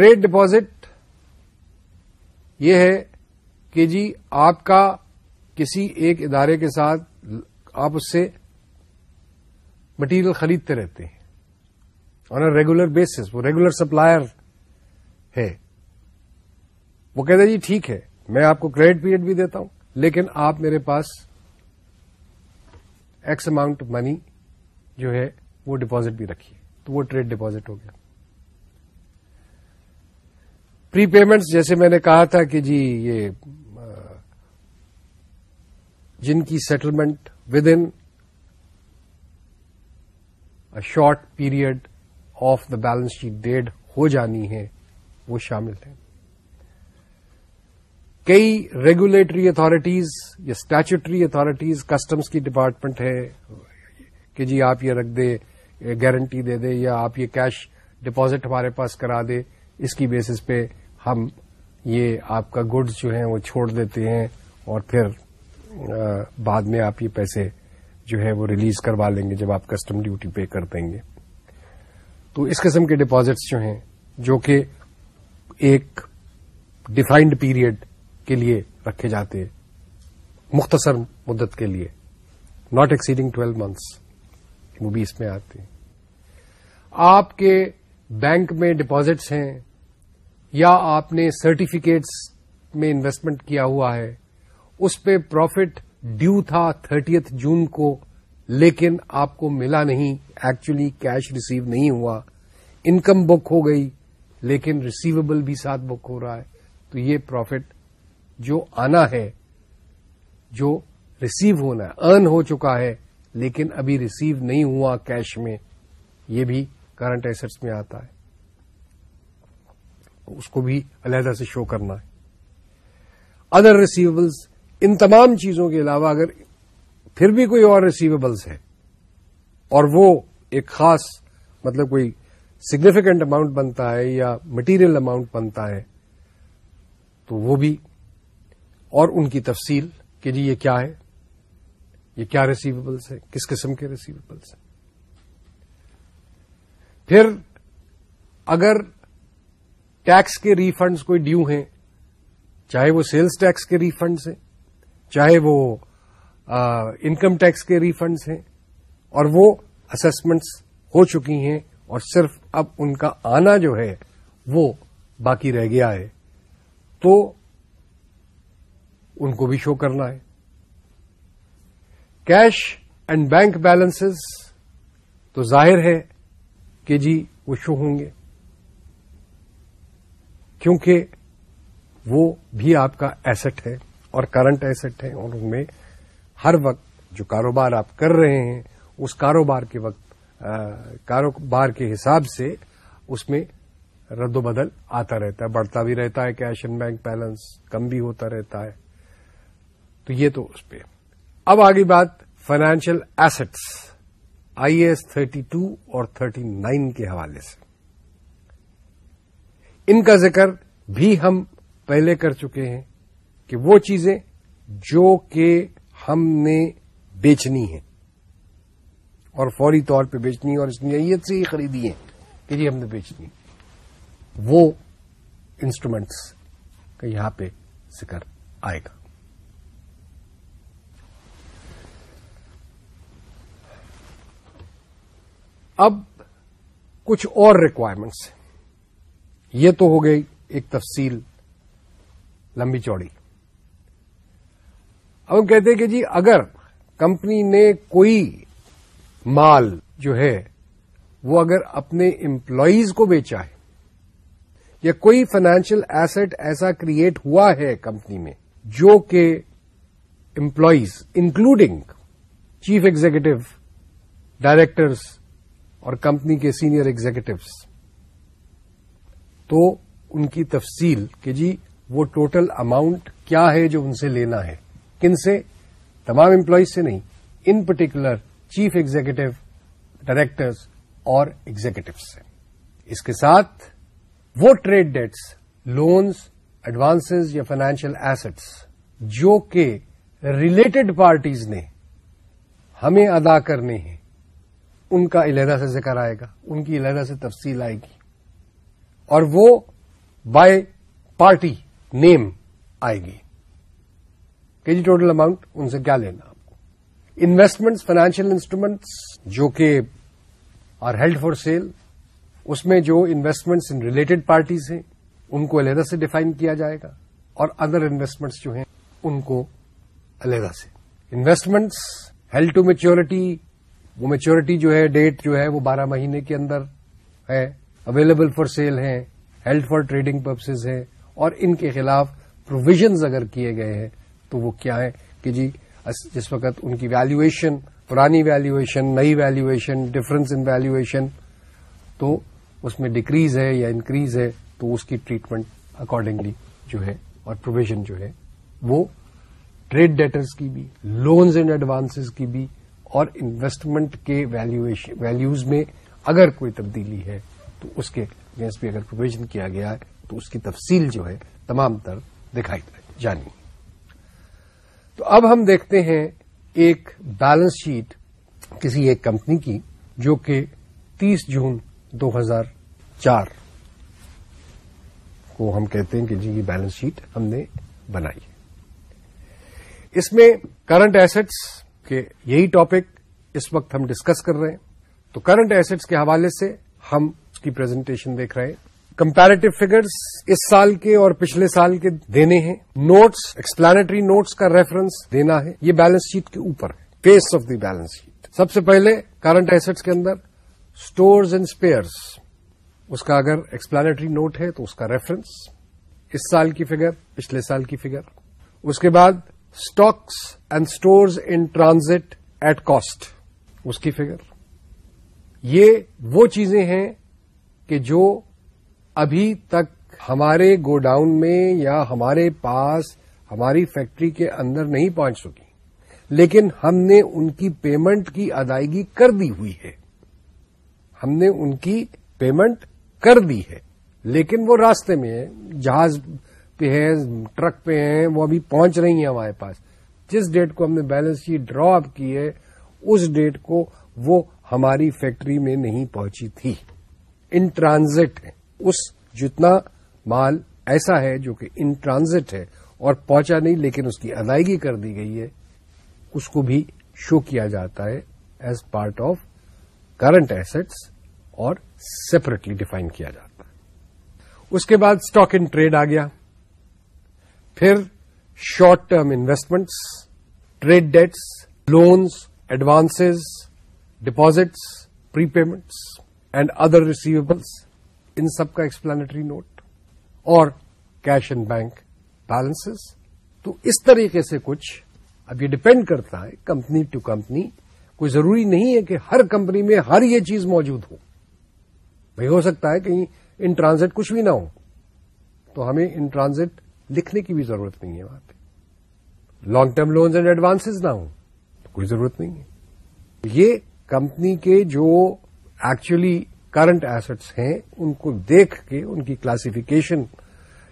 Trade deposit یہ ہے کہ جی آپ کا کسی ایک ادارے کے ساتھ آپ اس سے مٹیریل خریدتے رہتے ہیں آن اے ریگولر بیسس وہ ریگولر سپلائر ہے۔ وہ کہتے جی ٹھیک ہے، میں آپ کو کریڈٹ پیریڈ بھی دیتا ہوں، لیکن آپ میرے پاس ایکس اماؤنٹ منی جو ہے وہ ڈپازٹ بھی رکھیے۔ تو وہ ٹریڈ ڈپازٹ ہو گیا۔ پری پیمنٹس جیسے میں نے کہا تھا کہ جی یہ جن کی settlement with in short period of the balance sheet date ہو جانی ہے، وہ شامل ہے کئی ریگولیٹری اتارٹیز یا اسٹیچوٹری اتارٹیز کسٹمز کی ڈپارٹمنٹ ہے کہ جی آپ یہ رکھ دے گارنٹی دے دے یا آپ یہ کیش ڈپازٹ ہمارے پاس کرا دے۔ اس کی بیسس پہ ہم یہ آپ کا گڈز جو ہیں وہ چھوڑ دیتے ہیں اور پھر بعد میں آپ یہ پیسے جو ہے وہ ریلیز کروا لیں گے جب آپ کسٹم ڈیوٹی پے کر دیں گے۔ تو اس قسم کے ڈپازٹس جو ہیں، جو کہ ایک ڈیفائنڈ پیریڈ کے لیے رکھے جاتے مختصر مدت کے لیے ناٹ ایکسیڈنگ ٹویلو منتھس وہ بھی اس میں آتے ہیں۔ آپ کے بینک میں ڈپازٹس ہیں یا آپ نے سرٹیفکیٹس میں انویسٹمنٹ کیا ہوا ہے، اس پہ پروفٹ ڈیو تھا تھرٹیتھ جون کو، لیکن آپ کو ملا نہیں ایکچولی کیش ریسیو نہیں ہوا۔ انکم بک ہو گئی، لیکن ریسیویبل بھی ساتھ بک ہو رہا ہے۔ تو یہ پروفٹ جو آنا ہے، جو ریسیو ہونا ہے ارن ہو چکا ہے، لیکن ابھی ریسیو نہیں ہوا کیش میں، یہ بھی کرنٹ ایسٹس میں آتا ہے۔ اس کو بھی علیحدہ سے شو کرنا ہے۔ ادر ریسیویبلس ان تمام چیزوں کے علاوہ اگر پھر بھی کوئی اور ریسیویبلس ہے اور وہ ایک خاص مطلب کوئی سگنیفیکینٹ اماؤنٹ بنتا ہے یا مٹیریل اماؤنٹ بنتا ہے، تو وہ بھی اور ان کی تفصیل کہ جی یہ کیا ہے، یہ کیا ریسیویبلس ہے کس قسم کے ریسیویبلس ہیں۔ پھر اگر ٹیکس کے ریفنڈز کوئی ڈیو ہیں؟ چاہے وہ سیلز ٹیکس کے ریفنڈز ہیں، چاہے وہ انکم ٹیکس کے ریفنڈز ہیں، اور وہ اسسمنٹس ہو چکی ہیں، اور صرف اب ان کا آنا جو ہے، وہ باقی رہ گیا ہے۔ تو ان کو بھی شو کرنا ہے۔ کیش اینڈ بینک بیلنسز تو ظاہر ہے کہ جی وہ شو ہوں گے۔ کیونکہ وہ بھی آپ کا ایسٹ ہے اور کرنٹ ایسٹ ہے اور ان میں ہر وقت جو کاروبار آپ کر رہے ہیں، اس کاروبار کے وقت کاروبار کے حساب سے اس میں رد و بدل آتا رہتا ہے، بڑھتا بھی رہتا ہے کیش اینڈ بینک بیلنس کم بھی ہوتا رہتا ہے۔ تو یہ تو اس پہ۔ اب آگے بات financial assets I S thirty two اور تھرٹی نائن کے حوالے سے۔ ان کا ذکر بھی ہم پہلے کر چکے ہیں کہ وہ چیزیں جو کہ ہم نے بیچنی ہیں اور فوری طور پہ بیچنی اور اس نیت سے ہی خریدی ہیں کہ جی ہم نے بیچنی وہ انسٹرومینٹس کا یہاں پہ ذکر آئے گا۔ اب کچھ اور ریکوائرمنٹس ہیں۔ یہ تو ہو گئی ایک تفصیل لمبی چوڑی۔ اب ہم کہتے ہیں کہ جی اگر کمپنی نے کوئی مال جو ہے وہ اگر اپنے امپلائیز کو بیچا ہے یا کوئی فائنینشیل ایسٹ ایسا کریٹ ہوا ہے کمپنی میں جو کہ employees including chief executive directors اور کمپنی کے سینئر ایگزیکٹوس تو ان کی تفصیل کہ جی وہ ٹوٹل اماؤنٹ کیا ہے جو ان سے لینا ہے؟ کن سے؟ تمام امپلائیز سے نہیں، in particular chief executive directors اور ایگزیکٹوس سے۔ اس کے ساتھ وہ ٹریڈ ڈیٹس لونز ایڈوانسز یا فائنینشیل ایسٹس جو کہ ریلیٹڈ پارٹیز نے ہمیں ادا کرنے ہیں، ان کا علیحدہ سے ذکر آئے گا، ان کی علیحدہ سے تفصیل آئے گی۔ اور وہ بائی پارٹی نیم آئے گی۔ کہ جی ٹوٹل اماؤنٹ ان سے کیا لینا؟ آپ کو انویسٹمنٹس فائنینشیل انسٹرومینٹس جو کہ آر ہیلڈ فار سیل، اس میں جو انویسٹمنٹس ان ریلیٹڈ پارٹیز ہیں، ان کو علیحدہ سے ڈیفائن کیا جائے گا اور ادر انویسٹمنٹس جو ہیں، ان کو علیحدہ سے۔ انویسٹمنٹس ہیلڈ ٹو میچیورٹی وہ میچورٹی جو ہے ڈیٹ جو ہے، وہ بارہ مہینے کے اندر ہے۔ اویلیبل فار سیل ہے ہیلتھ فار ٹریڈنگ پرپسز ہے اور ان کے خلاف پروویژنز اگر کیے گئے ہیں، تو وہ کیا ہے کہ جی جس وقت ان کی ویلویشن پرانی ویلویشن نئی ویلویشن ڈفرنس ان ویلویشن تو اس میں ڈکریز ہے یا انکریز ہے، تو اس کی ٹریٹمنٹ اکارڈنگلی جو ہے اور پروویژن جو ہے، وہ ٹریڈ ڈیٹرز کی بھی لونز اینڈ ایڈوانسز کی بھی، اور انویسٹمنٹ کے ویلوز میں اگر کوئی تبدیلی ہے تو اس کے اگینسٹ بھی اگر پروویژن کیا گیا ہے، تو اس کی تفصیل جو ہے تمام تر دکھائی جانی۔ تو اب ہم دیکھتے ہیں ایک بیلنس شیٹ کسی ایک کمپنی کی، جو کہ تیس جون دو ہزار چار کو ہم کہتے ہیں کہ جی یہ بیلنس شیٹ ہم نے بنائی ہے۔ اس میں کرنٹ ایسٹس کہ یہی ٹاپک اس وقت ہم ڈسکس کر رہے ہیں۔ تو کرنٹ ایسٹس کے حوالے سے ہم اس کی پریزنٹیشن دیکھ رہے ہیں۔ کمپیرٹیو فگرز اس سال کے اور پچھلے سال کے دینے ہیں۔ نوٹس ایکسپلانٹری نوٹس کا ریفرنس دینا ہے۔ یہ بیلنس شیٹ کے اوپر ہے۔ Face of the balance sheet سب سے پہلے کرنٹ ایسٹس کے اندر اسٹورز اینڈ اسپیئرس اس کا اگر ایکسپلانٹری نوٹ ہے تو اس کا ریفرنس اس سال کی فگر پچھلے سال کی فگر اس کے بعد stocks and stores in transit at cost اس کی فگر یہ وہ چیزیں ہیں کہ جو ابھی تک ہمارے گو ڈاؤن میں یا ہمارے پاس ہماری فیکٹری کے اندر نہیں پہنچ سکی، لیکن ہم نے ان کی پیمنٹ کی ادائیگی کر دی ہوئی ہے۔ ہم نے ان کی پیمنٹ کر دی ہے۔ لیکن وہ راستے میں ہے جہاز پہ ہے ٹرک پہ ہیں، وہ ابھی پہنچ رہی ہیں ہمارے پاس۔ جس ڈیٹ کو ہم نے بیلنس شیٹ ڈرا اپ کی ہے، اس ڈیٹ کو وہ ہماری فیکٹری میں نہیں پہنچی تھی۔ ان ٹرانزٹ ہے۔ اس جتنا مال ایسا ہے جو کہ ان ٹرانزٹ ہے اور پہنچا نہیں لیکن اس کی ادائیگی کر دی گئی ہے، اس کو بھی شو کیا جاتا ہے as part of current assets اور سیپریٹلی ڈیفائن کیا جاتا ہے۔ اس کے بعد اسٹاک ان ٹریڈ آ گیا۔ پھر short term investments trade debts loans advances deposits prepayments and other receivables ان سب کا ایکسپلانٹری نوٹ اور کیش اینڈ بینک بیلنسز تو اس طریقے سے کچھ اب یہ ڈپینڈ کرتا ہے کمپنی ٹو کمپنی کوئی ضروری نہیں ہے کہ ہر کمپنی میں ہر یہ چیز موجود ہو. بھائی ہو سکتا ہے کہیں ان ٹرانزٹ کچھ بھی نہ ہو. تو ہمیں ان ٹرانزٹ لکھنے کی بھی ضرورت نہیں ہے وہاں پہ. Long term loans and advances نہ ہوں. تو کوئی ضرورت نہیں ہے. یہ کمپنی کے جو ایکچولی کرنٹ ایسٹس ہیں، ان کو دیکھ کے، ان کی کلاسیفیکیشن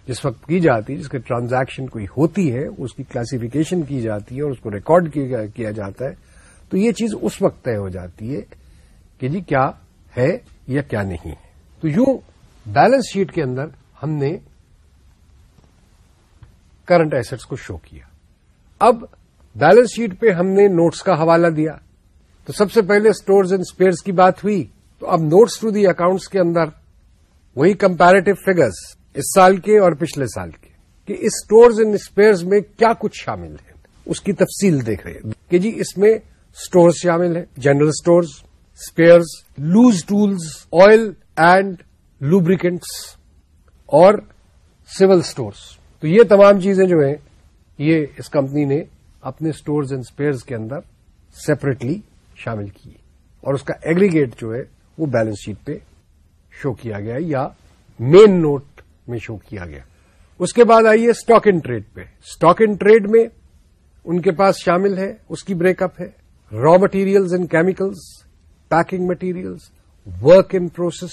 جس وقت کی جاتی ہے جس کے ٹرانزیکشن کوئی ہوتی ہے، اس کی کلاسیفیکیشن کی جاتی ہے اور اس کو ریکارڈ کیا جاتا ہے۔ تو یہ چیز اس وقت طے ہو جاتی ہے کہ جی کیا ہے یا کیا نہیں ہے۔ تو یوں بیلنس شیٹ کے اندر ہم نے کرنٹ ایسٹس کو شو کیا۔ اب بیلنس شیٹ پہ ہم نے نوٹس کا حوالہ دیا۔ تو سب سے پہلے اسٹورز اینڈ اسپیئرس کی بات ہوئی۔ تو اب نوٹس ٹو دی اکاؤنٹس کے اندر وہی کمپیرٹیو فگرز اس سال کے اور پچھلے سال کے کہ اس اسٹورز اینڈ اسپیئرز میں کیا کچھ شامل ہے۔ اس کی تفصیل دیکھ رہے ہیں کہ جی اس میں اسٹورز شامل ہیں، general stores spares, loose tools, oil and lubricants اور سول اسٹورز تو یہ تمام چیزیں جو ہیں، یہ اس کمپنی نے اپنے اسٹورز اینڈ اسپیئرز کے اندر سیپریٹلی شامل کی۔ اور اس کا ایگریگیٹ جو ہے وہ بیلنس شیٹ پہ شو کیا گیا یا مین نوٹ میں شو کیا گیا۔ اس کے بعد آئیے اسٹاک ان ٹریڈ پہ۔ اسٹاک ان ٹریڈ میں ان کے پاس شامل ہے، اس کی بریک اپ ہے۔ Raw materials and chemicals, packing materials, work in process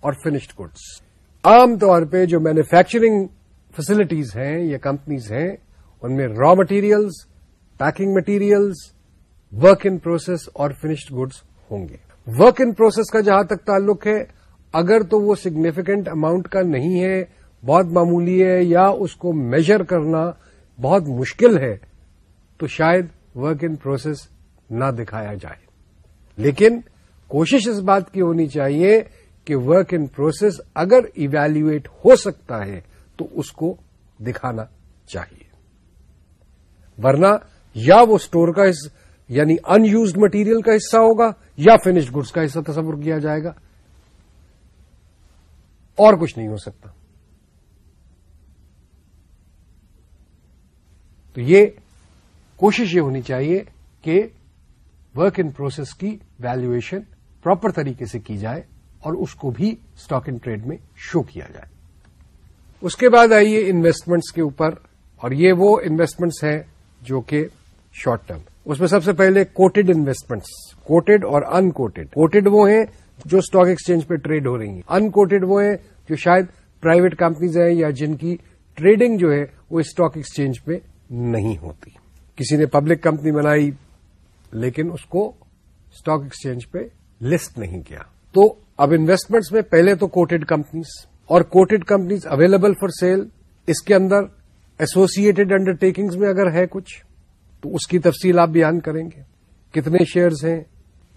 اور فنشڈ گڈس عام طور پہ جو مینوفیکچرنگ فیسلٹیز ہیں یا کمپنیز ہیں، ان میں raw materials, packing materials, work in process اور فنشڈ گڈس ہوں گے۔ ورک ان پروسیس کا جہاں تک تعلق ہے، اگر تو وہ سگنیفیکنٹ اماؤنٹ کا نہیں ہے، بہت معمولی ہے یا اس کو میجر کرنا بہت مشکل ہے، تو شاید ورک ان پروسیس نہ دکھایا جائے۔ لیکن کوشش اس بات کی ہونی چاہیے کہ ورک ان پروسیس اگر ایویلویٹ ہو سکتا ہے، تو اس کو دکھانا چاہیے۔ ورنہ یا وہ اسٹور کا یعنی ان یوزڈ مٹیریل کا حصہ ہوگا یا فنشڈ گڈس کا حصہ تصور کیا جائے گا۔ اور کچھ نہیں ہو سکتا۔ تو یہ کوشش یہ ہونی چاہیے کہ ورک ان پروسیس کی ویلویشن پراپر طریقے سے کی جائے اور اس کو بھی اسٹاک ان ٹریڈ میں شو کیا جائے۔ اس کے بعد آئیے انویسٹمنٹس کے اوپر اور یہ وہ انویسٹمنٹس ہیں جو کہ شارٹ ٹرم اس میں سب سے پہلے کوٹڈ انویسٹمنٹس کوٹڈ اور ان کوٹڈ کوٹڈ وہ ہیں جو اسٹاک ایکسچینج پہ ٹریڈ ہو رہی ہیں۔ ان کوٹڈ وہ ہیں جو شاید پرائیویٹ کمپنیز ہیں یا جن کی ٹریڈنگ جو ہے وہ اسٹاک ایکسچینج پہ نہیں ہوتی۔ کسی نے پبلک کمپنی بنائی، لیکن اس کو اسٹاک ایکسچینج پہ لسٹ نہیں کیا۔ تو اب انویسٹمنٹس میں پہلے تو کوٹڈ کمپنیز اور quoted companies available for sale اس کے اندر ایسوسیٹڈ انڈر ٹیکنگز میں اگر ہے کچھ تو اس کی تفصیل آپ بیان کریں گے۔ کتنے شیئرز ہیں؟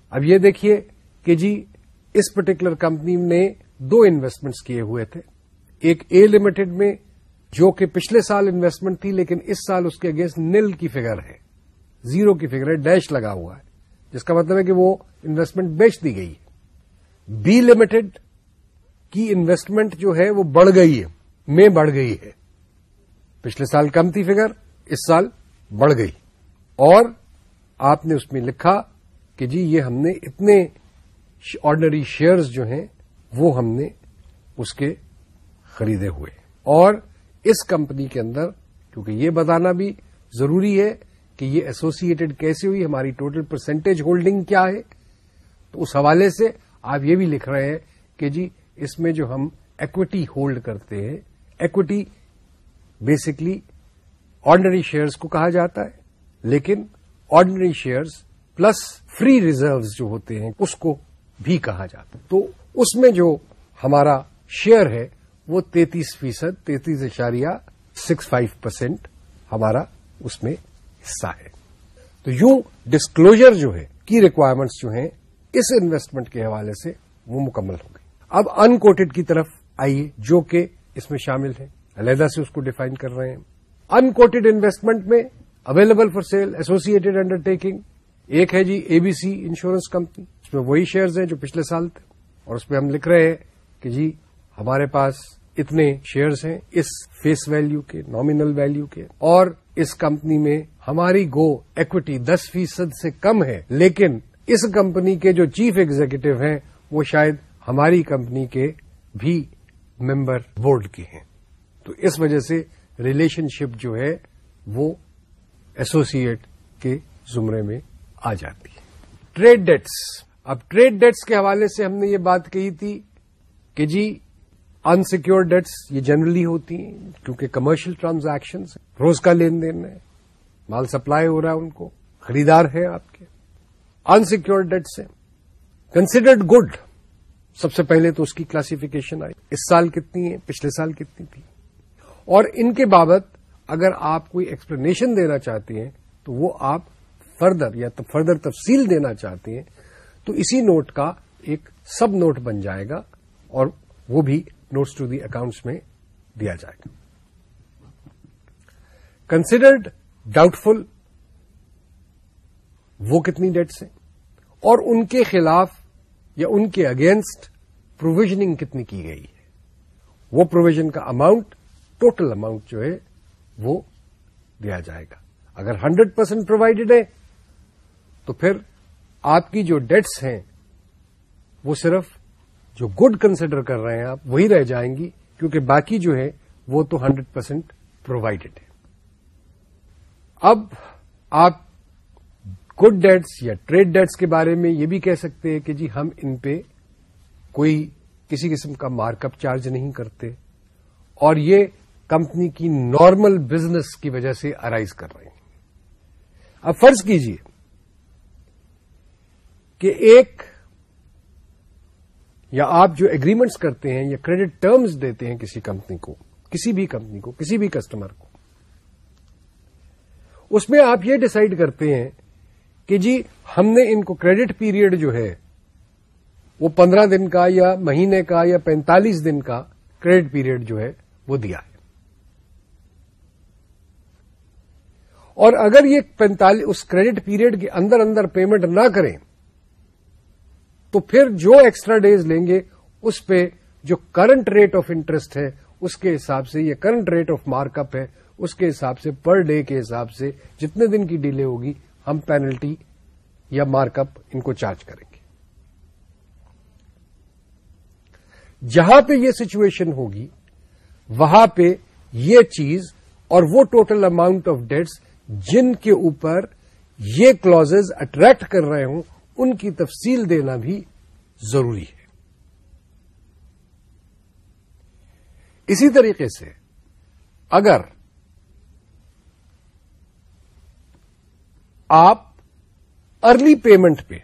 اب یہ دیکھیے کہ جی اس پرٹیکولر کمپنی نے دو انویسٹمنٹس کیے ہوئے تھے۔ ایک اے لمیٹڈ میں، جو کہ پچھلے سال انویسٹمنٹ تھی، لیکن اس سال اس کے اگینسٹ نل کی فگر ہے۔ زیرو کی فگر ہے ڈیش لگا ہوا ہے۔ جس کا مطلب ہے کہ وہ انویسٹمنٹ بیچ دی گئی۔ ہے بی لمیٹڈ کی انویسٹمنٹ جو ہے، وہ بڑھ گئی ہے۔ میں بڑھ گئی ہے۔ پچھلے سال کم تھی فگر اس سال بڑھ گئی۔ اور آپ نے اس میں لکھا کہ جی یہ ہم نے اتنے آرڈنری شیئرز جو ہیں، وہ ہم نے اس کے خریدے ہوئے۔ اور اس کمپنی کے اندر، کیونکہ یہ بتانا بھی ضروری ہے کہ یہ ایسوسیٹڈ کیسے ہوئی، ہماری ٹوٹل پرسنٹیج ہولڈنگ کیا ہے۔ تو اس حوالے سے آپ یہ بھی لکھ رہے ہیں کہ جی اس میں جو ہم ایکوٹی ہولڈ کرتے ہیں ایکوٹی بیسکلی آرڈنری شیئرز کو کہا جاتا ہے۔ لیکن ordinary shares plus free reserves جو ہوتے ہیں، اس کو بھی کہا جاتا ہے۔ تو اس میں جو ہمارا شیئر ہے، وہ تینتیس فیصد، تینتیس اشاریہ سکس فائیو پرسینٹ ہمارا اس میں حصہ ہے۔ تو یوں ڈسکلوجر جو ہے کی ریکوائرمنٹس جو ہیں، اس انویسٹمنٹ کے حوالے سے وہ مکمل ہو گئی۔ اب ان کوٹڈ کی طرف آئیے، جو کہ اس میں شامل ہے۔ علیحدہ سے اس کو ڈیفائن کر رہے ہیں۔ ان کوٹڈ انویسٹمنٹ میں available for sale associated undertaking ایک ہے جی A B C insurance company اس میں وہی شیئرز ہیں جو پچھلے سال تھے اور اس میں ہم لکھ رہے ہیں کہ جی ہمارے پاس اتنے شیئرز ہیں اس فیس ویلو کے نامنل ویلو کے اور اس کمپنی میں ہماری گو ایکوٹی دس فیصد سے کم ہے لیکن اس کمپنی کے جو چیف ایگزیکٹو ہیں وہ شاید ہماری کمپنی کے بھی ممبر بورڈ کے ہیں تو اس وجہ سے ریلیشن شپ جو ہے وہ ایسوسیٹ کے زمرے میں آ جاتی ہے۔ ٹریڈ ڈیٹس اب ٹریڈ ڈیٹس کے حوالے سے ہم نے یہ بات کہی تھی کہ جی انسیکیور ڈیٹس یہ جنرلی ہوتی ہیں کیونکہ کمرشل ٹرانزیکشن روز کا لین دین ہے، مال سپلائی ہو رہا ہے ان کو، خریدار ہے آپ کے۔ انسیکیور ڈیٹس ہیں۔ کنسیڈرڈ گڈ سب سے پہلے تو اس کی کلاسیفیکیشن آئی۔ اس سال کتنی ہے؟ پچھلے سال کتنی تھی؟ اور ان کے بابت اگر آپ کوئی ایکسپلینیشن دینا چاہتے ہیں، تو وہ آپ فردر یا فردر تفصیل دینا چاہتے ہیں، تو اسی نوٹ کا ایک سب نوٹ بن جائے گا اور وہ بھی نوٹس ٹو دی اکاؤنٹس میں دیا جائے گا۔ کنسیڈرڈ ڈاؤٹ فل وہ کتنی ڈیٹس ہیں؟ اور ان کے خلاف یا ان کے اگینسٹ پروویژنگ کتنی کی گئی ہے؟ وہ پروویژن کا اماؤنٹ ٹوٹل اماؤنٹ جو ہے وہ دیا جائے گا۔ اگر ہنڈریڈ پرسینٹ پرووائڈیڈ ہے، تو پھر آپ کی جو ڈیٹس ہیں، وہ صرف جو گڈ کنسیڈر کر رہے ہیں آپ، وہی رہ جائیں گی، کیونکہ باقی جو ہے، وہ تو ہنڈریڈ پرسینٹ پرووائڈیڈ ہے۔ اب آپ گڈ ڈیٹس یا ٹریڈ ڈیٹس کے بارے میں یہ بھی کہہ سکتے ہیں کہ جی ہم ان پہ کوئی کسی قسم کا مارک اپ چارج نہیں کرتے۔ اور یہ کمپنی کی نارمل بزنس کی وجہ سے ارائیز کر رہے ہیں۔ اب فرض کیجیے کہ ایک یا آپ جو ایگریمنٹس کرتے ہیں یا کریڈٹ ٹرمز دیتے ہیں کسی کمپنی کو، کسی بھی کمپنی کو، کسی بھی کسٹمر کو۔ اس میں آپ یہ ڈسائڈ کرتے ہیں کہ جی ہم نے ان کو کریڈٹ پیریڈ جو ہے، وہ پندرہ دن کا یا مہینے کا یا پینتالیس دن کا کریڈٹ پیریڈ جو ہے، وہ دیا ہے۔ اور اگر یہ پینتالیس اس کریڈٹ پیریڈ کے اندر اندر پیمنٹ نہ کریں، تو پھر جو ایکسٹرا ڈیز لیں گے، اس پہ جو کرنٹ ریٹ آف انٹرسٹ ہے، اس کے حساب سے یہ current rate of mark up ہے، اس کے حساب سے پر ڈے کے حساب سے جتنے دن کی ڈیلے ہوگی، ہم پینلٹی یا مارک اپ ان کو چارج کریں گے۔ جہاں پہ یہ سچویشن ہوگی، وہاں پہ یہ چیز اور وہ ٹوٹل اماؤنٹ آف ڈیٹس جن کے اوپر یہ کلوز اٹریکٹ کر رہے ہوں، ان کی تفصیل دینا بھی ضروری ہے۔ اسی طریقے سے اگر آپ ارلی پیمنٹ پہ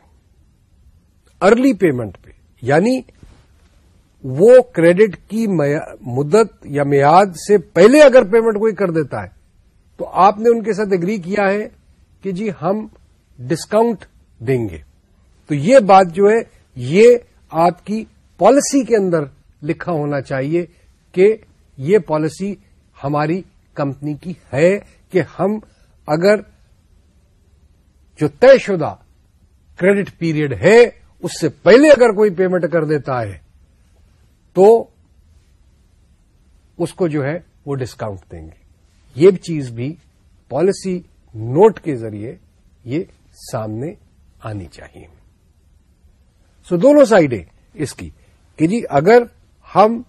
ارلی پیمنٹ پہ یعنی وہ کریڈٹ کی مدت یا میاد سے پہلے اگر پیمنٹ کوئی کر دیتا ہے تو آپ نے ان کے ساتھ اگری کیا ہے کہ جی ہم ڈسکاؤنٹ دیں گے۔ تو یہ بات جو ہے، یہ آپ کی پالیسی کے اندر لکھا ہونا چاہیے کہ یہ پالیسی ہماری کمپنی کی ہے کہ ہم اگر جو طے شدہ کریڈٹ پیریڈ ہے، اس سے پہلے اگر کوئی پیمنٹ کر دیتا ہے، تو اس کو جو ہے وہ ڈسکاؤنٹ دیں گے۔ یہ چیز بھی پالیسی نوٹ کے ذریعے یہ سامنے آنی چاہیے۔ سو دونوں سائڈیں اس کی کہ جی اگر ہم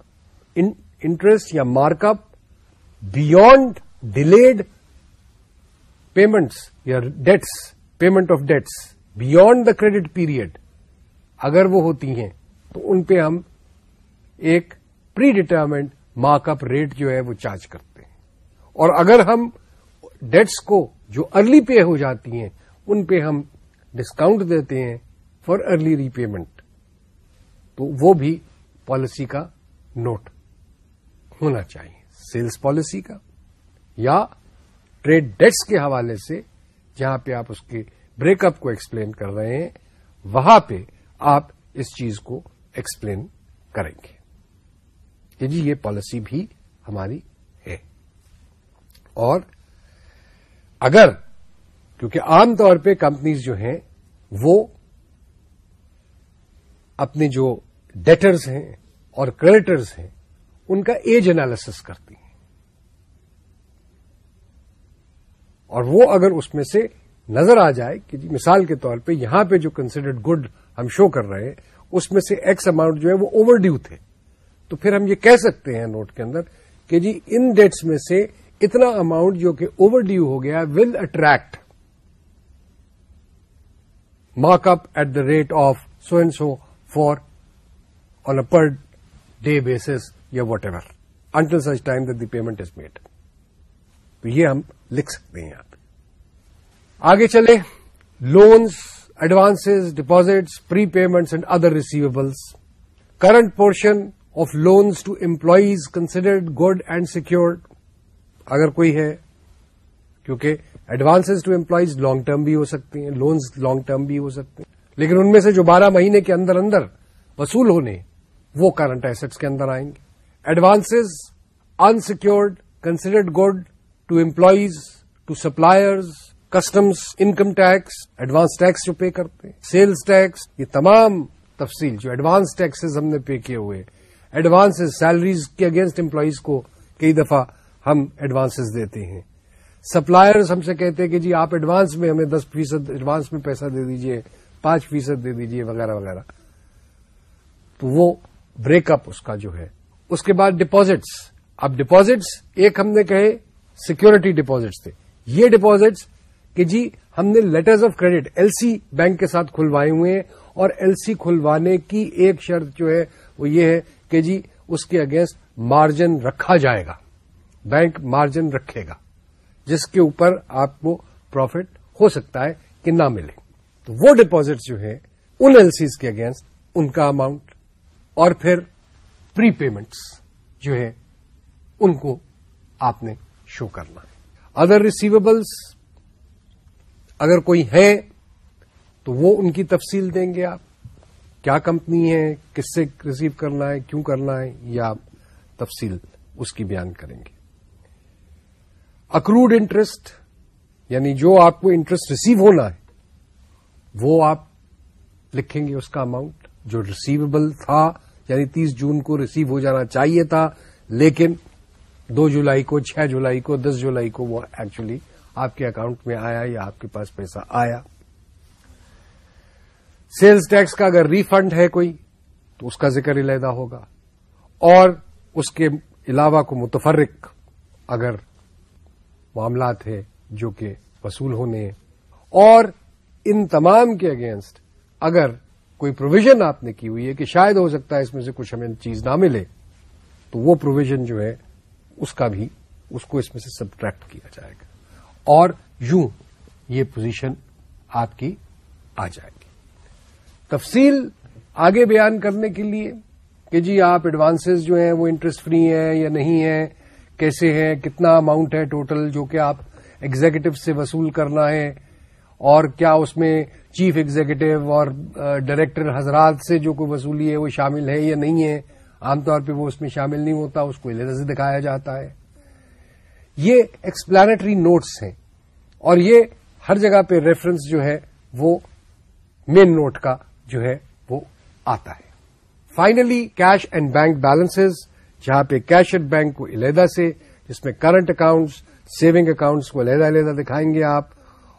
انٹرسٹ یا mark up beyond delayed payments یا debts payment of debts beyond the credit period اگر وہ ہوتی ہیں تو ان پہ ہم ایک predetermined mark up rate جو ہے وہ چارج کرتے ہیں۔ اور اگر ہم ڈیٹس کو جو ارلی پے ہو جاتی ہیں، ان پہ ہم ڈسکاؤنٹ دیتے ہیں فار ارلی ری پیمنٹ تو وہ بھی پالیسی کا نوٹ ہونا چاہیے۔ سیلس پالیسی کا، یا ٹریڈ ڈیٹس کے حوالے سے جہاں پہ آپ اس کے بریک اپ کو ایکسپلین کر رہے ہیں، وہاں پہ آپ اس چیز کو ایکسپلین کریں گے۔ جی یہ پالیسی بھی ہماری اور اگر کیونکہ عام طور پہ کمپنیز جو ہیں وہ اپنے جو ڈیٹرز ہیں اور کریڈٹرز ہیں، ان کا ایج انالیسس کرتی ہیں۔ اور وہ اگر اس میں سے نظر آ جائے کہ جی مثال کے طور پہ یہاں پہ جو کنسیڈرڈ گڈ ہم شو کر رہے ہیں، اس میں سے ایکس اماؤنٹ جو ہے وہ اوور ڈیو تھے۔ تو پھر ہم یہ کہہ سکتے ہیں نوٹ کے اندر کہ جی ان ڈیٹس میں سے اتنا اماؤنٹ جو کہ اوور ڈیو ہو گیا will attract mark up at the rate of so and so for on a per day basis یا whatever until such time the payment is made تو یہ ہم لکھ سکتے ہیں یہاں پہ۔ آگے چلے loans advance deposits prepayments and other receivables current portion of loans to employees considered good and secured اگر کوئی ہے، کیونکہ advance to employees long term بھی ہو سکتے ہیں لونز لانگ ٹرم بھی ہو سکتے ہیں۔ لیکن ان میں سے جو بارہ مہینے کے اندر اندر وصول ہونے، وہ کرنٹ ایسٹس کے اندر آئیں گے۔ Advance unsecured considered good to employees to suppliers customs income tax advance tax جو پے کرتے ہیں۔ سیلز ٹیکس یہ تمام تفصیل جو ایڈوانس ٹیکسز ہم نے پے کیے ہوئے ایڈوانس سیلریز کے اگینسٹ امپلائیز کو کئی دفعہ ہم ایڈوانسز دیتے ہیں۔ سپلائرز ہم سے کہتے ہیں کہ جی آپ ایڈوانس میں ہمیں دس فیصد ایڈوانس میں پیسہ دے دیجیے پانچ فیصد دے دیجیے وغیرہ وغیرہ۔ تو وہ بریک اپ اس کا جو ہے۔ اس کے بعد ڈپازٹس اب ڈپازٹس ایک ہم نے کہے سیکورٹی ڈپازٹس تھے۔ یہ ڈپازٹس کہ جی ہم نے letters of credit L C bank کے ساتھ کھلوائے ہوئے ہیں اور ایل سی کھلوانے کی ایک شرط جو ہے وہ یہ ہے کہ جی اس کے اگینسٹ مارجن رکھا جائے گا۔ بینک مارجن رکھے گا، جس کے اوپر آپ کو پروفٹ ہو سکتا ہے کہ نہ ملے۔ تو وہ ڈپازٹ جو ہے ان ایل سیز کے اگینسٹ ان کا اماؤنٹ اور پھر پری پیمنٹس جو ہے ان کو آپ نے شو کرنا ہے۔ ادر ریسیویبلس اگر کوئی ہے تو وہ ان کی تفصیل دیں گے آپ۔ کیا کمپنی ہے، کس سے ریسیو کرنا ہے، کیوں کرنا ہے، یا تفصیل اس کی بیان کریں گے۔ اکروڈ انٹرسٹ یعنی جو آپ کو انٹرسٹ ریسیو ہونا ہے، وہ آپ لکھیں گے اس کا اماؤنٹ جو ریسیویبل تھا یعنی تیس جون کو ریسیو ہو جانا چاہیے تھا، لیکن دو جولائی کو، چھ جولائی کو، دس جولائی کو وہ ایکچولی آپ کے اکاؤنٹ میں آیا یا آپ کے پاس پیسہ آیا. سیلز ٹیکس کا اگر ریفنڈ ہے کوئی، تو اس کا ذکر علیحدہ ہوگا. اور اس کے علاوہ کو متفرق اگر معاملات ہے جو کہ وصول ہونے ہیں۔ اور ان تمام کے اگینسٹ اگر کوئی پروویژن آپ نے کی ہوئی ہے کہ شاید ہو سکتا ہے اس میں سے کچھ ہمیں چیز نہ ملے، تو وہ پروویژن جو ہے اس کا بھی، اس کو اس میں سے سبٹریکٹ کیا جائے گا۔ اور یوں یہ پوزیشن آپ کی آ جائے گی۔ تفصیل آگے بیان کرنے کے لیے کہ جی آپ ایڈوانسز جو ہیں وہ انٹرسٹ فری ہیں یا نہیں ہیں کیسے ہیں، کتنا اماؤنٹ ہے ٹوٹل جو کہ آپ ایگزیکٹو سے وصول کرنا ہے، اور کیا اس میں چیف ایگزیکٹو اور ڈائریکٹر حضرات سے جو کوئی وصولی ہے وہ شامل ہے یا نہیں ہے؟ عام طور پہ وہ اس میں شامل نہیں ہوتا، اس کو علیحدہ سے دکھایا جاتا ہے۔ یہ ایکسپلانٹری نوٹس ہیں، اور یہ ہر جگہ پہ ریفرنس جو ہے وہ مین نوٹ کا جو ہے وہ آتا ہے۔ Finally cash and bank balances جہاں پہ کیش اینڈ بینک کو علیحدہ سے، جس میں کرنٹ اکاؤنٹس، سیونگ اکاؤنٹس کو علیحدہ علیحدہ دکھائیں گے آپ،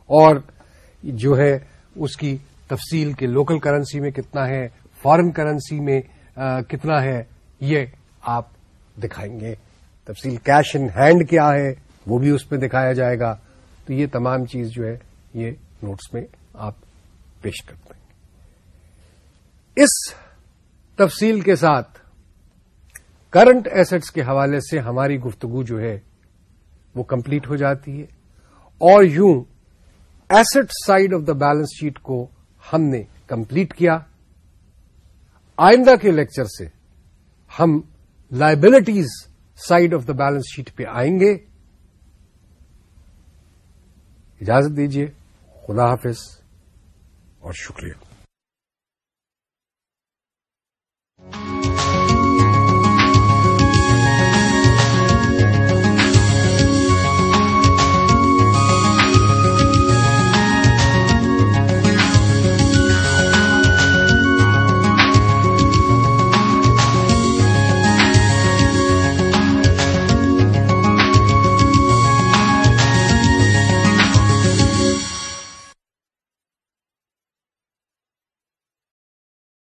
اور جو ہے اس کی تفصیل کے لوکل کرنسی میں کتنا ہے فارن کرنسی میں کتنا ہے، یہ آپ دکھائیں گے۔ تفصیل کیش ان ہینڈ کیا ہے، وہ بھی اس میں دکھایا جائے گا۔ تو یہ تمام چیز جو ہے، یہ نوٹس میں آپ پیش کرتے ہیں۔ اس تفصیل کے ساتھ کرنٹ ایسٹس کے حوالے سے ہماری گفتگو جو ہے وہ کمپلیٹ ہو جاتی ہے اور یوں asset side of the balance sheet کو ہم نے کمپلیٹ کیا۔ آئندہ کے لیکچر سے ہم liabilities side of the balance sheet پہ آئیں گے۔ اجازت دیجیے خدا حافظ اور شکریہ۔